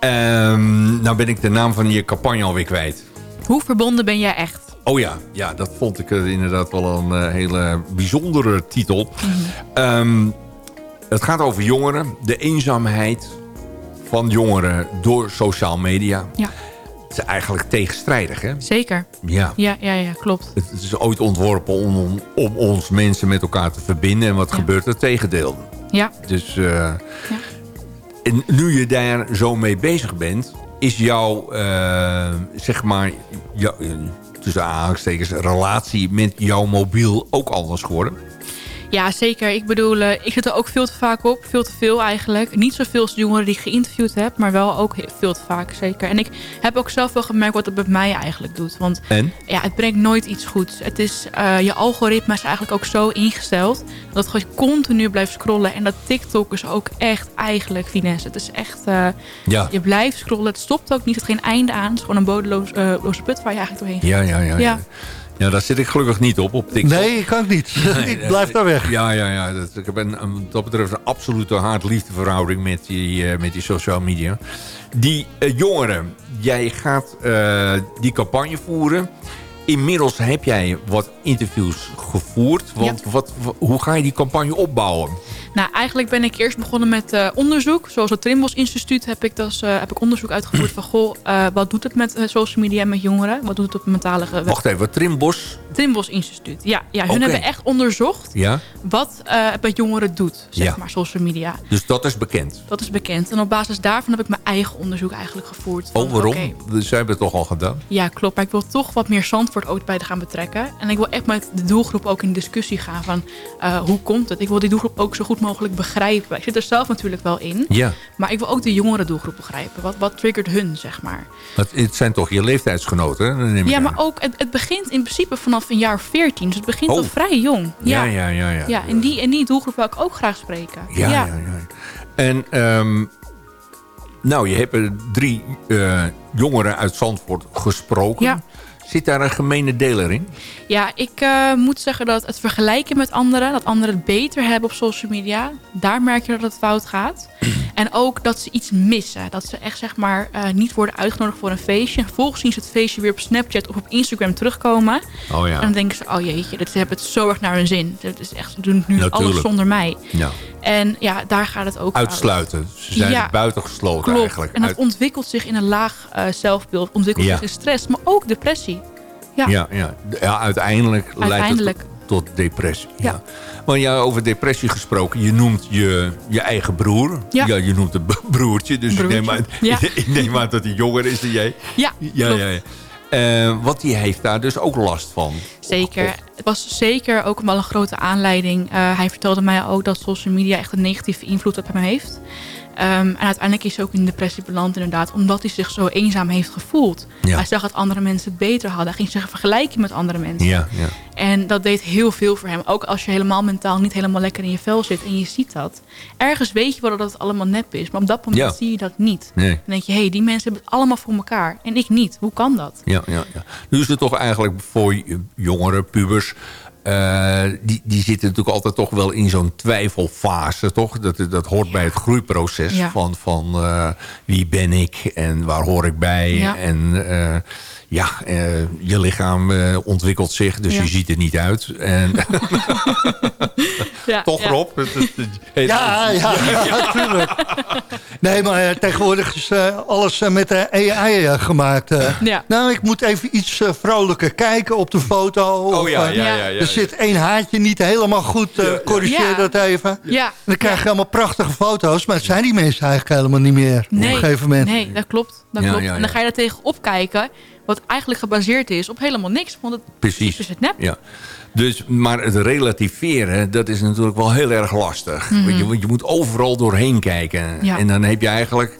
Ehm nou ben ik de naam van je campagne alweer kwijt. Hoe verbonden ben jij echt? Oh ja, ja dat vond ik eh, inderdaad wel een eh, hele bijzondere titel. Ehm, het gaat over jongeren, de eenzaamheid van jongeren door sociaal media. Ja. Het is eigenlijk tegenstrijdig, hè? Zeker. Ja. Ja, ja, ja, klopt. Het is ooit ontworpen om, om, om ons mensen met elkaar te verbinden. En wat Ja. gebeurt er? Tegendeel. Ja. Dus eh, en nu je daar zo mee bezig bent... is jouw, eh, zeg maar... Jou, eh, tussen aanhalingstekens, relatie met jouw mobiel ook anders geworden? Ja, zeker. Ik bedoel, eh, ik zit er ook veel te vaak op. Veel te veel eigenlijk. Niet zoveel als de jongeren die ik geïnterviewd heb. Maar wel ook veel te vaak, zeker. En ik heb ook zelf wel gemerkt wat het met mij eigenlijk doet. Want En? ja, het brengt nooit iets goeds. Het is, eh, je algoritme is eigenlijk ook zo ingesteld... dat gewoon continu blijft scrollen. En dat TikTok is ook echt eigenlijk finesse. Het is echt... eh, Ja. Je blijft scrollen. Het stopt ook niet. Het geen einde aan. Het is gewoon een bodeloos, eh, loze put waar je eigenlijk doorheen gaat. Ja, ja, ja. ja. Ja, daar zit ik gelukkig niet op, op TikTok. Nee, ik kan niet. ik blijf daar weg. Ja, ja, ja. Dat, ik heb een, een- wat dat betreft een absolute haat-liefde verhouding met die, eh, met die social media. Die eh, jongeren, jij gaat eh, die campagne voeren. Inmiddels heb jij wat interviews gevoerd. Want wat, wa- hoe ga je die campagne opbouwen? Nou, eigenlijk ben ik eerst begonnen met eh, onderzoek. Zoals het Trimbos Instituut heb ik, dus, eh, heb ik onderzoek uitgevoerd van... goh, eh, wat doet het met social media en met jongeren? Wat doet het op mentale? Wacht even, Trimbos. Trimbos Instituut. Ja, ja hun hebben echt onderzocht Ja, wat eh, het met jongeren doet, zeg Ja. maar, social media. dus dat is bekend. Dat is bekend. En op basis daarvan heb ik mijn eigen onderzoek eigenlijk gevoerd. Oh, waarom? Dus Zij hebben het toch al gedaan? ja, klopt. Maar ik wil toch wat meer Zandvoort ook bij gaan betrekken. En ik wil echt met de doelgroep ook in discussie gaan van eh, hoe komt het? Ik wil die doelgroep ook zo goed mogelijk begrijpen. Ik zit er zelf natuurlijk wel in. Ja. Maar ik wil ook de jongere doelgroep begrijpen. Wat, wat triggert hun, zeg maar. Het, het zijn toch je leeftijdsgenoten, hè? Ja, aan. maar ook, het, het begint in principe vanaf een jaar of 14. Dus het begint Oh. al vrij jong. Ja, ja, ja. ja. Ja, en die, en die doelgroep wil ik ook graag spreken. Ja, ja, ja. En ehm, nou, je hebt drie eh, jongeren uit Zandvoort gesproken. Ja. Zit daar een gemene deler in? Ja, ik eh, moet zeggen dat het vergelijken met anderen, dat anderen het beter hebben op social media, daar merk je dat het fout gaat. En ook dat ze iets missen. Dat ze echt zeg maar eh, niet worden uitgenodigd voor een feestje. En vervolgens zien ze het feestje weer op Snapchat of op Instagram terugkomen. Oh ja. En dan denken ze, oh jeetje, dit, ze hebben het zo erg naar hun zin. Het is echt, ze doen nu Natuurlijk. alles zonder mij. Ja. En ja, daar gaat het ook. Uitsluiten. Ze zijn Ja. buitengesloten eigenlijk. En dat Uit- ontwikkelt zich in een laag eh, zelfbeeld. Ontwikkelt Ja. zich in stress, maar ook depressie. Ja. ja, ja. ja, uiteindelijk, Uiteindelijk. leidt het tot depressie. Ja. Ja. Maar ja, over depressie gesproken. Je noemt je, je eigen broer. Ja. je noemt het broertje. Dus Broertje. Ik, neem aan, Ja. ik neem aan dat hij jonger is dan jij. Ja, Ja, ja. Eh, want die heeft daar dus ook last van. Zeker. Het was zeker ook wel een grote aanleiding. Eh, hij vertelde mij ook dat social media echt een negatieve invloed op hem heeft. Ehm, en uiteindelijk is hij ook in depressie beland inderdaad. Omdat hij zich zo eenzaam heeft gevoeld. Ja. Hij zag dat andere mensen het beter hadden. Hij ging zich vergelijken met andere mensen. Ja, ja. En dat deed heel veel voor hem. Ook als je helemaal mentaal niet helemaal lekker in je vel zit en je ziet dat. Ergens weet je wel dat het allemaal nep is. Maar op dat moment zie je dat niet. Nee. Dan denk je, hé, hey, die mensen hebben het allemaal voor elkaar. En ik niet. Hoe kan dat? Ja, ja, ja. Nu is het toch eigenlijk voor jongeren, pubers... eh, die, die zitten natuurlijk altijd toch wel in zo'n twijfelfase, toch? Dat, dat hoort bij het groeiproces Ja. van, van eh, wie ben ik en waar hoor ik bij. Ja. En eh, ja, eh, je lichaam eh, ontwikkelt zich, dus Ja. je ziet er niet uit. En Ja, toch ja. Rob? Het- het- het- Ja, ja, natuurlijk. Nee, maar eh, tegenwoordig is eh, alles met de AI gemaakt. eh. Ja. Nou, ik moet even iets vrolijker kijken op de foto. Oh ja, eh, ja, ja. Ja. ja, Er zit één haartje niet helemaal goed, eh, corrigeer Ja. dat even. Ja. En dan krijg je allemaal prachtige foto's, maar het zijn die mensen eigenlijk helemaal niet meer. Nee, op een gegeven moment. nee, dat klopt. Dat Ja, klopt. ja, En dan ga je er tegen opkijken, wat eigenlijk gebaseerd is op helemaal niks. Want het Precies. is het nep. Ja. Dus, maar het relativeren, dat is natuurlijk wel heel erg lastig. Want je, je moet overal doorheen kijken. Mhm. Ja. En dan heb je eigenlijk,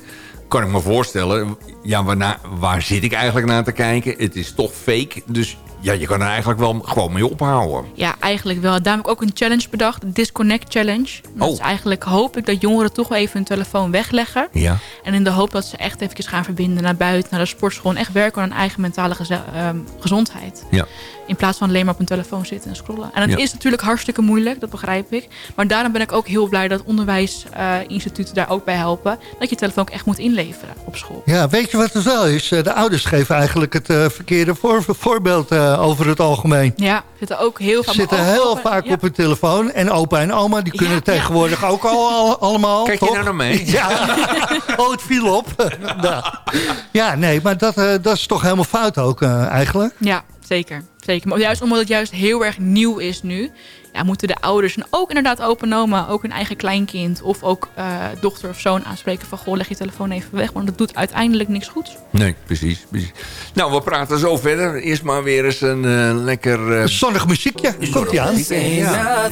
kan ik me voorstellen... Ja, waarna, waar zit ik eigenlijk naar te kijken? Het is toch fake. Dus ja, je kan er eigenlijk wel gewoon mee ophouden. Ja, eigenlijk wel. Daar heb ik ook een challenge bedacht. De Disconnect Challenge. Dat Oh. is eigenlijk hoop ik dat jongeren toch wel even hun telefoon wegleggen. Ja. En in de hoop dat ze echt even gaan verbinden naar buiten, naar de sportschool. En echt werken aan hun eigen mentale ehm, gezondheid. Ja. In plaats van alleen maar op hun telefoon zitten en scrollen. En dat Ja. is natuurlijk hartstikke moeilijk, dat begrijp ik. Maar daarom ben ik ook heel blij dat onderwijsinstituten daar ook bij helpen. Dat je telefoon ook echt moet inleveren op school. Ja, weet je wat het wel is? Eh, De ouders geven eigenlijk het eh, verkeerde voor, voorbeeld eh, over het algemeen. Ja, zitten ook heel vaak... Ze zitten heel vaak ja. op hun telefoon. En opa en oma, die kunnen Ja, ja. tegenwoordig ook al, al- allemaal. Kijk je toch? nou naar mij? Ja, oh, het viel op. Ja, nee, maar dat, eh, dat is toch helemaal fout ook eh, eigenlijk. Ja, zeker. zeker. Maar juist omdat het juist heel erg nieuw is nu... Ja, moeten de ouders en ook inderdaad opa en oma... ook hun eigen kleinkind of ook eh, dochter of zoon aanspreken... van goh, leg je telefoon even weg. Want dat doet uiteindelijk niks goeds. Nee, precies, precies. Nou, we praten zo verder. Eerst maar weer eens een eh, lekker... eh, Een zonnig muziekje, komt ie aan. Ja.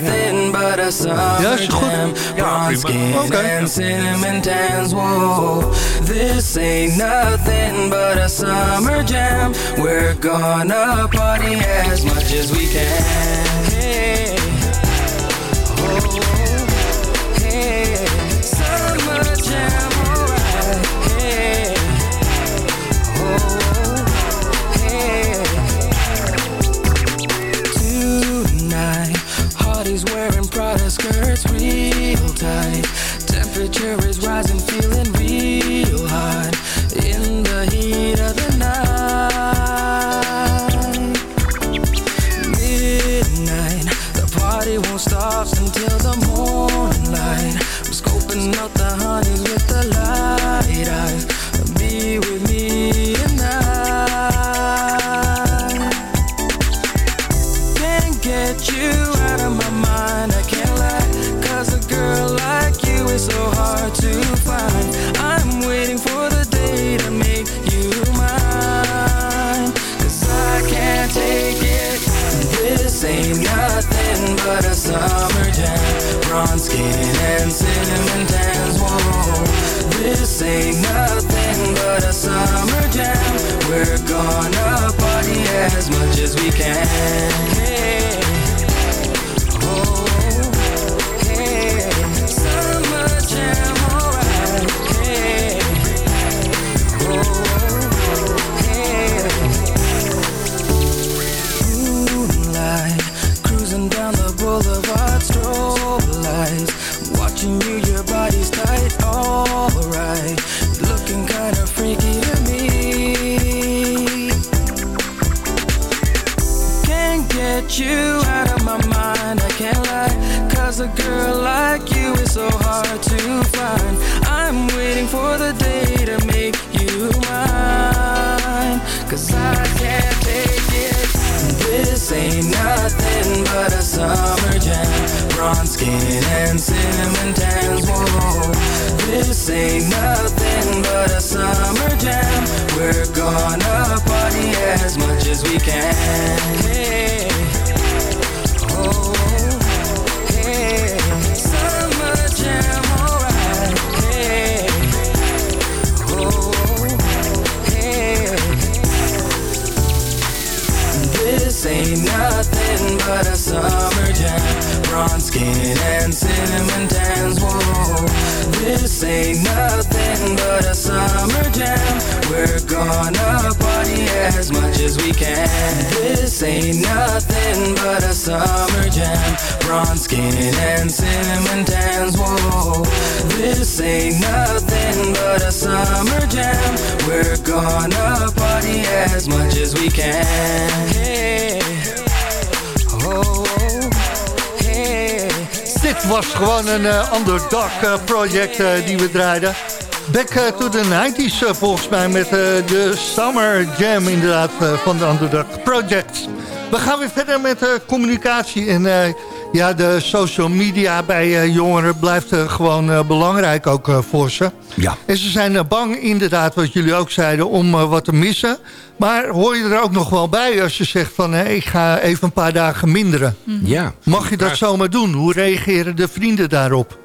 Is goed. Ja, prima. Oké. and cinnamon tans. Whoa, this ain't nothing but a summer jam. We're gonna party as much as we can. Hey, Hardy's wearing Prada skirts real tight. Temperature is rising, feeling real hot in the heat of the night. Midnight, the party won't stop until the morning light. I'm scoping out the honeys And tans. Whoa, this ain't nothing but a summer jam. Dit was gewoon een eh, underdog eh, project eh, die we draaiden. Back eh, to the 90s eh, volgens mij met eh, de Summer Jam inderdaad eh, van de Underdog Project. We gaan weer verder met eh, communicatie en eh, ja, de social media bij eh, jongeren blijft eh, gewoon eh, belangrijk ook eh, voor ze. Ja. En ze zijn bang inderdaad, wat jullie ook zeiden, om eh, wat te missen. Maar hoor je er ook nog wel bij als je zegt van hé, ik ga even een paar dagen minderen. Ja. Mag je dat zomaar doen? Hoe reageren de vrienden daarop?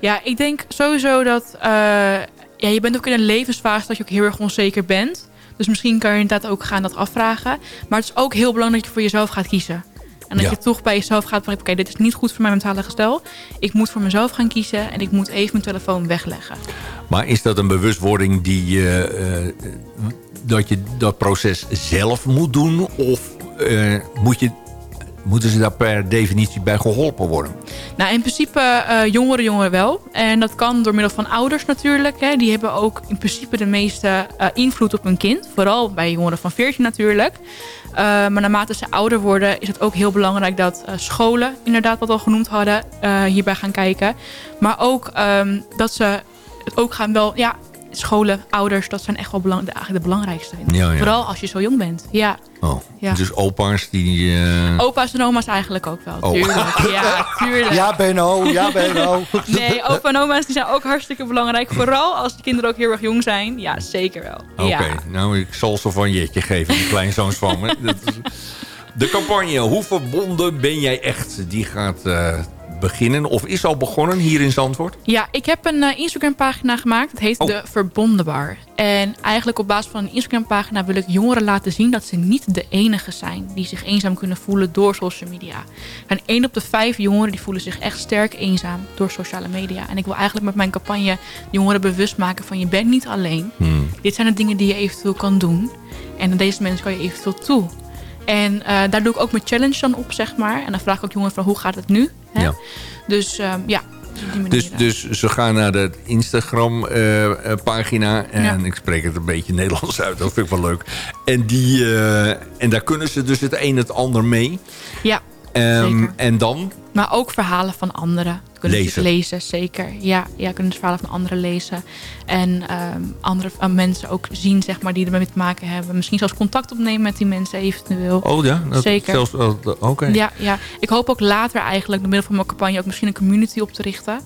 Ja, ik denk sowieso dat... eh, ja, je bent ook in een levensfase dat je ook heel erg onzeker bent. Dus misschien kan je inderdaad ook gaan dat afvragen. Maar het is ook heel belangrijk dat je voor jezelf gaat kiezen. En dat Ja. je toch bij jezelf gaat begrijpen... oké, dit is niet goed voor mijn mentale gestel. Ik moet voor mezelf gaan kiezen en ik moet even mijn telefoon wegleggen. Maar is dat een bewustwording die eh, dat je dat proces zelf moet doen? Of eh, moet je, moeten ze daar per definitie bij geholpen worden? Nou, in principe eh, jongeren, jongeren wel. En dat kan door middel van ouders natuurlijk. Hè. Die hebben ook in principe de meeste eh, invloed op hun kind. Vooral bij jongeren van 14 natuurlijk. Eh, maar naarmate ze ouder worden is het ook heel belangrijk dat scholen, inderdaad wat we al genoemd hadden, hierbij gaan kijken. Maar ook ehm, dat ze het ook gaan wel... Ja, scholen, ouders, dat zijn echt wel belang, de, eigenlijk de belangrijkste. Ja, ja. Vooral als je zo jong bent. Ja. Oh, Ja. dus opa's die... eh, Opa's en oma's eigenlijk ook wel, Oh. tuurlijk. Ja, tuurlijk. Ja, Benno, ja, Benno. Nee, opa en oma's die zijn ook hartstikke belangrijk. Vooral als de kinderen ook heel erg jong zijn. Ja, zeker wel. Oké, Ja. nou ik zal ze van Jetje geven, die kleinzoons van me. Dat is- De campagne Hoe verbonden ben jij echt? Die gaat eh, beginnen of is al begonnen hier in Zandvoort. ja, ik heb een eh, Instagram pagina gemaakt. Het heet Oh. De Verbonden Bar. En eigenlijk op basis van een Instagram pagina wil ik jongeren laten zien... dat ze niet de enige zijn die zich eenzaam kunnen voelen door social media. En één op de vijf jongeren die voelen zich echt sterk eenzaam door sociale media. En ik wil eigenlijk met mijn campagne jongeren bewust maken van... je bent niet alleen. Dit zijn de dingen die je eventueel kan doen. En aan deze mensen kan je eventueel toe. En eh, daar doe ik ook mijn challenge dan op, zeg maar. En dan vraag ik ook jongeren van hoe gaat het nu? Hè? Ja. Dus ehm, ja. Dus, eh. dus ze gaan naar de Instagram-pagina. en Ja. ik spreek het een beetje Nederlands uit. Dat vind ik wel leuk. En, die, eh, en daar kunnen ze dus het een en het ander mee. ja, Ehm, en dan? maar ook verhalen van anderen. Kunnen ze Lezen. lezen, zeker. Ja, ja, kunnen ze verhalen van anderen lezen. En ehm, andere eh, mensen ook zien, zeg maar, die ermee te maken hebben. Misschien zelfs contact opnemen met die mensen eventueel. Oh ja? Dat- Zeker. Zelfs, oh, Oké. Ja, ja, ik hoop ook later eigenlijk, door middel van mijn campagne, ook misschien een community op te richten.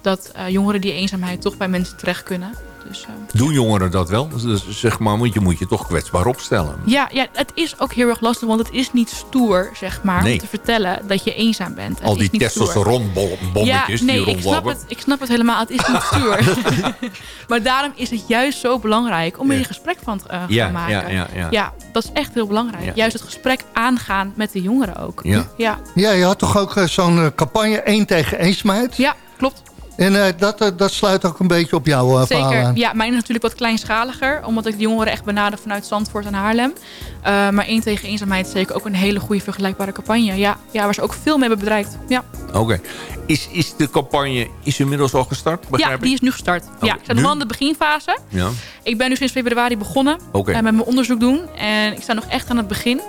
Dat eh, jongeren die eenzaamheid toch bij mensen terecht kunnen. Dus, eh, Doen jongeren dat wel? Dus zeg maar, want je moet je toch kwetsbaar opstellen. ja, ja, het is ook heel erg lastig, want het is niet stoer, zeg maar, Nee. om te vertellen dat je eenzaam bent. Het Al is die niet stoer. testosteronbommetjes ja, nee, die ik snap, rondlopen. het, ik snap het helemaal. Het is niet stoer. maar daarom is het juist zo belangrijk om er Ja. een gesprek van te eh, Ja, gaan maken. ja, ja, ja. dat is echt heel belangrijk. Ja. Juist het gesprek aangaan met de jongeren ook. Ja. Ja, Ja, je had toch ook eh, zo'n campagne 1 tegen eenzaamheid? ja klopt. En eh, dat, eh, dat sluit ook een beetje op jouw uh, verhaal Zeker. aan. Ja, mijn is natuurlijk wat kleinschaliger. Omdat ik de jongeren echt benader vanuit Zandvoort en Haarlem. Uh, maar één tegen eenzaamheid is zeker ook een hele goede vergelijkbare campagne. Ja, ja waar ze ook veel mee hebben bereikt. Ja, Oké. Okay. Is, is de campagne is inmiddels al gestart? Ja, die is nu gestart. Okay. Ja, ik sta nog in de beginfase. Ja. Ik ben nu sinds februari begonnen okay. met mijn onderzoek doen. En ik sta nog echt aan het begin.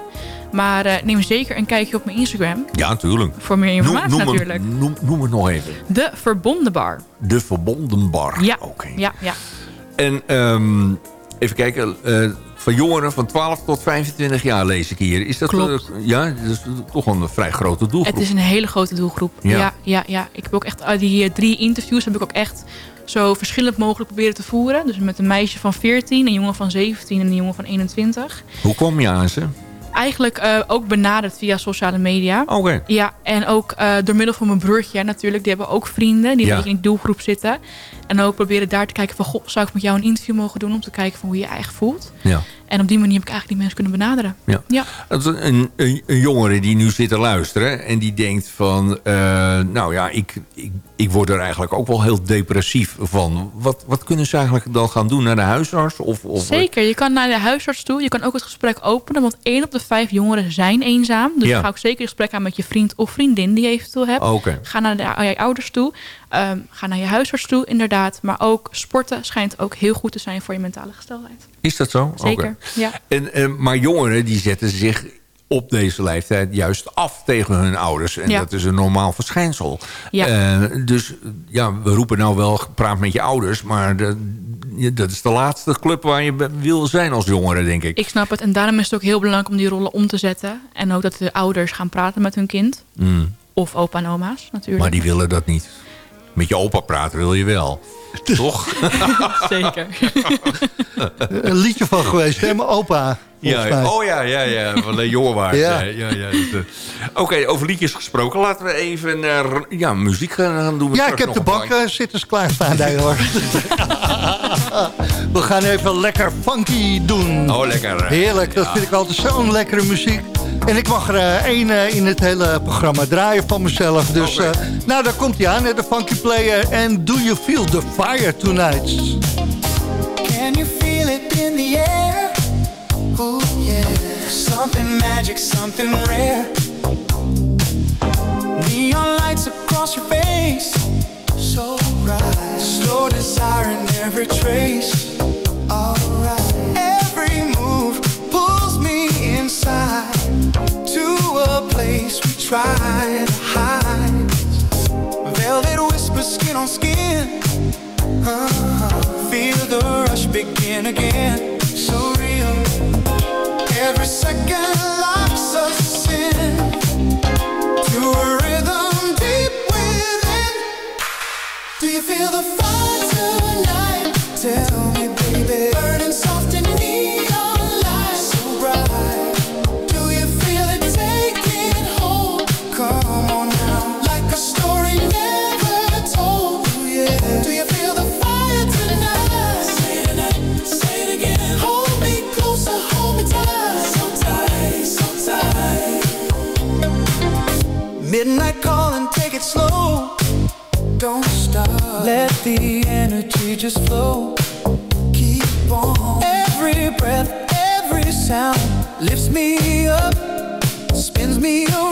Maar uh, neem zeker een kijkje op mijn Instagram. Ja, natuurlijk. Voor meer informatie noem, noem natuurlijk. Het, noem, noem, het nog even. De Verbonden Bar. De Verbonden Bar. Ja, okay. ja, ja. En um, even kijken... Uh, van jongeren van 12 tot 25 jaar lees ik hier. Is dat Klopt. Uh, ja, dat is toch een vrij grote doelgroep. Het is een hele grote doelgroep. Ja, ja, ja. ja. Ik heb ook echt die drie interviews heb ik ook echt zo verschillend mogelijk proberen te voeren. Dus met een meisje van 14, een jongen van 17 en een jongen van 21. Hoe kwam je aan ze? Eigenlijk uh, ook benaderd via sociale media. Oké. Okay. Ja, en ook uh, door middel van mijn broertje natuurlijk. Die hebben ook vrienden die Ja. in de doelgroep zitten. En ook proberen daar te kijken van... Goh, zou ik met jou een interview mogen doen... om te kijken van hoe je je eigen voelt. Ja. En op die manier heb ik eigenlijk die mensen kunnen benaderen. Ja. ja. Een, een, een jongere die nu zit te luisteren... en die denkt van... Uh, nou ja, ik, ik, ik word er eigenlijk ook wel heel depressief van. Wat, wat kunnen ze eigenlijk dan gaan doen? Naar de huisarts? Of, of... Zeker, je kan naar de huisarts toe. Je kan ook het gesprek openen. Want één op de vijf jongeren zijn eenzaam. Dus Ja. ga ook zeker het gesprek aan met je vriend of vriendin die je eventueel hebt. Ga naar de, je ouders toe. Ehm, ga naar je huisarts toe, inderdaad. Maar ook sporten schijnt ook heel goed te zijn voor je mentale gesteldheid. Is dat zo? Zeker, ja. En, en, maar jongeren die zetten zich op deze leeftijd juist af tegen hun ouders. En Ja. dat is een normaal verschijnsel. Ja. Eh, dus ja, we roepen nou wel, praat met je ouders. Maar de, dat is de laatste club waar je wil zijn als jongere, denk ik. Ik snap het. En daarom is het ook heel belangrijk om die rollen om te zetten. En ook dat de ouders gaan praten met hun kind. Mm. Of opa en oma's natuurlijk. Maar die willen dat niet. Met je opa praten wil je wel. Toch? Zeker. Een liedje van geweest, hè? Mijn opa. mij. Ja, oh ja, ja, ja, van de jongewaard. Ja. ja. Ja, ja, dus, eh, Oké, over liedjes gesproken. Laten we even naar ja, muziek gaan gaan doen. We Ja, ik heb de bank eh, zitten klaarstaan daar hoor. We gaan even lekker funky doen. Oh, lekker. Heerlijk, dat Ja. vind ik altijd zo'n lekkere muziek. En ik mag er eh, één eh, in het hele programma draaien van mezelf. Dus eh, nou, daar komt hij aan, de funky player. En Do You Feel the Fire Tonight? Can you feel it in the air? Ooh, yeah. Something magic, something rare. Neon lights across your face. So right. Slow desire in every trace. Alright. Every move pulls me inside try to hide. Velvet whisper, skin on skin. Uh-huh. Feel the rush begin again. So real. Every second locks us in to a rhythm deep within. Do you feel the The energy just flow. Keep on. Every breath, every sound lifts me up, spins me around.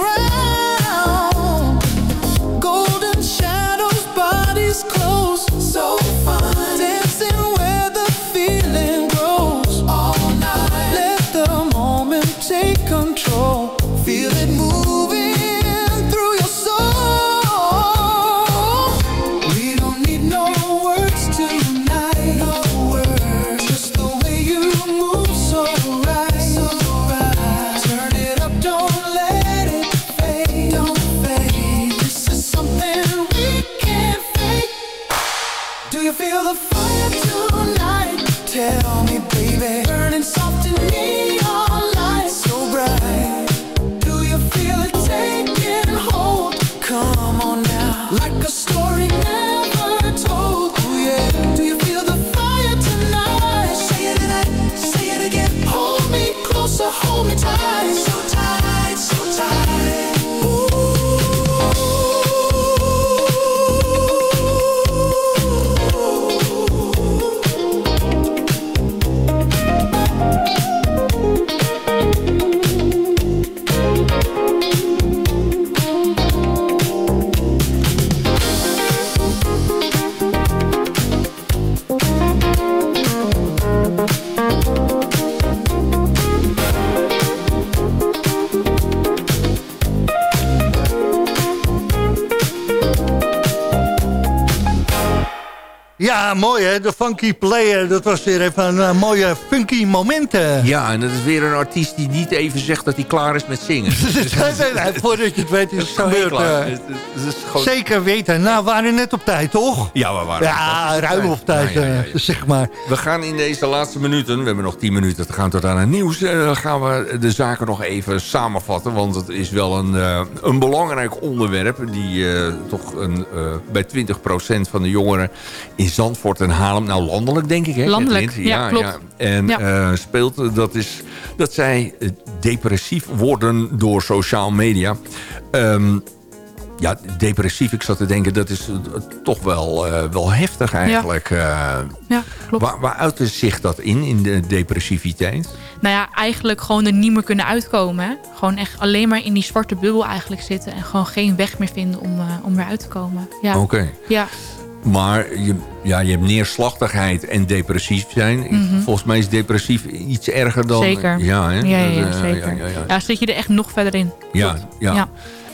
De Funky Player. Dat was weer even een eh, mooie funky moment. eh. Ja, en dat is weer een artiest die niet even zegt dat hij klaar is met zingen. nee, voordat je het weet is het gebeurd. klaar. eh. Zeker weten. Nou, we waren net op tijd, toch? Ja, we waren Ja, ruim op tijd, Ja, ja, ja, ja. eh, zeg maar. We gaan in deze laatste minuten, we hebben nog 10 minuten te gaan tot aan het nieuws... eh, gaan we de zaken nog even samenvatten. Want het is wel een, eh, een belangrijk onderwerp... die eh, toch een, eh, bij 20% van de jongeren in Zandvoort en Haarlem... nou, landelijk denk ik, hè? Landelijk, ja, klopt. En Ja. eh, speelt, dat is dat zij eh, depressief worden door sociaal media... Ehm, ja, depressief, ik zat te denken, dat is eh, toch wel, wel heftig eigenlijk. eh. Ja, klopt. Waar, waar uit zich dat in, in de depressiviteit? Nou ja, eigenlijk gewoon er niet meer kunnen uitkomen. Hè? Gewoon echt alleen maar in die zwarte bubbel eigenlijk zitten. En gewoon geen weg meer vinden om, eh, om weer uit te komen. Ja. Oké. Ja. Maar je, ja, je hebt neerslachtigheid en depressief zijn. Mhm. Volgens mij is depressief iets erger dan... Zeker. Ja, hè? Ja, ja, ja, eh, zeker. Ja, zit je er echt nog verder in. Ja, ja.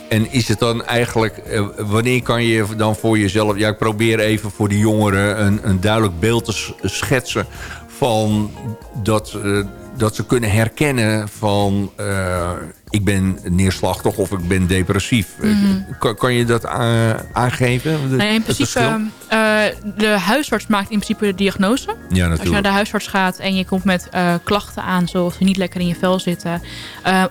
En is het dan eigenlijk... eh, wanneer kan je dan voor jezelf... Ja, ik probeer even voor die jongeren een, een duidelijk beeld te schetsen... van dat, eh, dat ze kunnen herkennen van... ik ben neerslachtig of ik ben depressief. Eh, Mhm. Kan, kan je dat eh, aangeven? De- Nou in principe, eh, de huisarts maakt in principe de diagnose. Ja, Als je naar natuurlijk. de huisarts gaat en je komt met klachten aan... zoals je niet lekker in je vel zitten...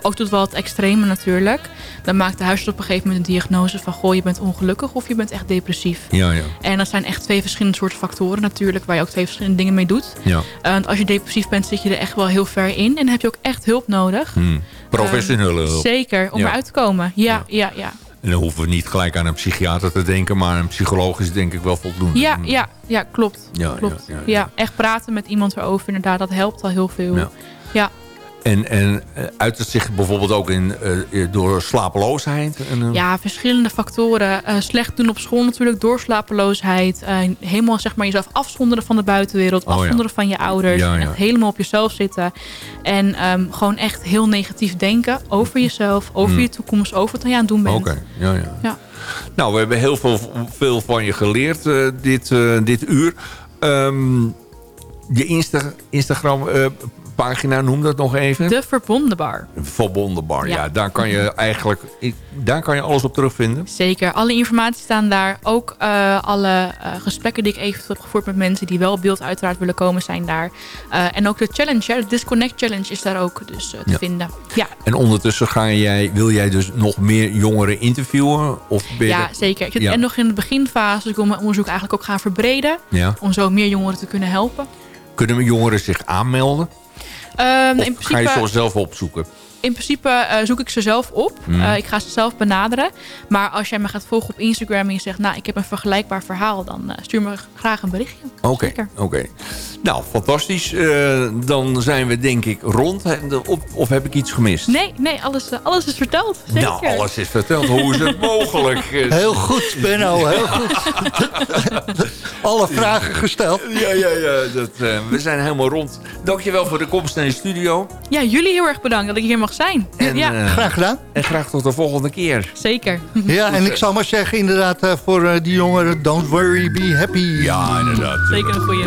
ook tot wel het extreme natuurlijk... dan maakt de huisarts op een gegeven moment een diagnose van... goh, je bent ongelukkig of je bent echt depressief. Ja, ja. En dat zijn echt twee verschillende soorten factoren natuurlijk... waar je ook twee verschillende dingen mee doet. ja. Want als je depressief bent, zit je er echt wel heel ver in... en dan heb je ook echt hulp nodig. Hm. Professionele hulp. Zeker, om Ja. eruit te komen. Ja, ja, ja. En dan hoeven we niet gelijk aan een psychiater te denken... maar een psycholoog is denk ik wel voldoende. Ja, ja, ja, klopt. Ja, klopt. ja, Ja, ja, ja. echt praten met iemand erover, inderdaad, dat helpt al heel veel. Ja. En, en eh, uit het zich bijvoorbeeld ook in, eh, eh, door slapeloosheid? En, eh, Ja, verschillende factoren. Slecht doen op school natuurlijk, doorslapeloosheid. Eh, helemaal zeg maar jezelf afzonderen van de buitenwereld. Oh, ja. afzonderen van je ouders. Ja, en ja. echt helemaal op jezelf zitten. En ehm, gewoon echt heel negatief denken over jezelf, over Hmm. je toekomst, over wat je aan het doen bent. Oké, ja, ja. Ja. Nou, we hebben heel veel, veel van je geleerd dit, dit uur. Ehm, je Insta Instagram pagina, noem dat nog even. De verbonden bar. Verbonden bar, ja. Ja. Daar kan je eigenlijk daar kan je alles op terugvinden. Zeker, alle informatie staan daar. Ook eh, alle eh, gesprekken die ik even heb gevoerd met mensen die wel op beeld uiteraard willen komen, zijn daar. Eh, en ook de challenge, hè, de Disconnect Challenge is daar ook dus te Ja. vinden. Ja, En ondertussen ga jij, wil jij dus nog meer jongeren interviewen? Of ja er- zeker. Ik zit Ja. en nog in de beginfase, dus ik wil mijn onderzoek eigenlijk ook gaan verbreden. Ja. Om zo meer jongeren te kunnen helpen. Kunnen we jongeren zich aanmelden? Of in ga je principe, ze zelf opzoeken? In principe eh, zoek ik ze zelf op. Hmm. Eh, ik ga ze zelf benaderen. Maar als jij me gaat volgen op Instagram en je zegt... nou, ik heb een vergelijkbaar verhaal... dan eh, stuur me graag een berichtje. Oké, Zeker. oké. Nou, fantastisch. Eh, dan zijn we denk ik rond. Of, of heb ik iets gemist? Nee, nee, alles, alles is verteld. Zeker. Nou, alles is verteld. Hoe is het mogelijk? Heel goed, Benno, heel goed. Alle vragen gesteld. Ja, ja, ja. Dat, eh, we zijn helemaal rond. Dankjewel voor de komst naar de studio. Ja, jullie heel erg bedankt dat ik hier mag zijn. En, ja, eh, Graag gedaan. en graag tot de volgende keer. zeker. Ja, en ik zou maar zeggen inderdaad eh, voor eh, die jongeren... don't worry, be happy. Ja, inderdaad. Zeker een goeie.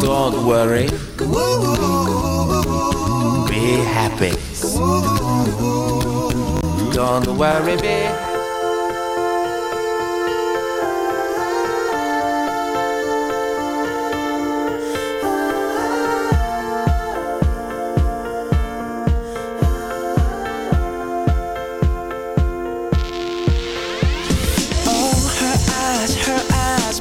Don't worry. Be happy. Don't worry, be Oh, her eyes, her eyes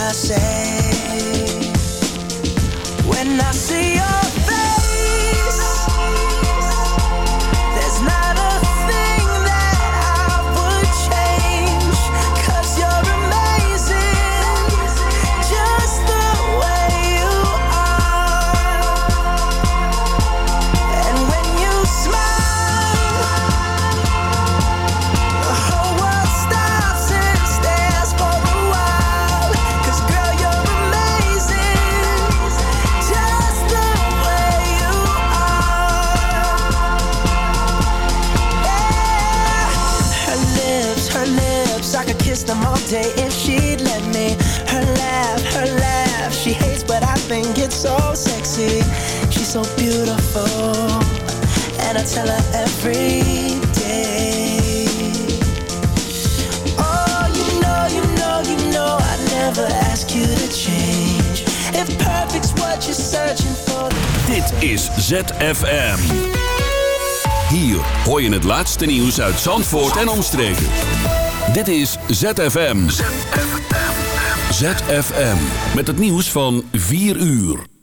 I say, when I see your So beautiful, and I tell her every day. Oh, you know, you know, you know, I never ask you to change. If perfect's what you're searching for. Dit is ZFM. Hier hoor je het laatste nieuws uit Zandvoort en omstreken. Dit is ZFM. ZFM. Met het nieuws van 4 uur.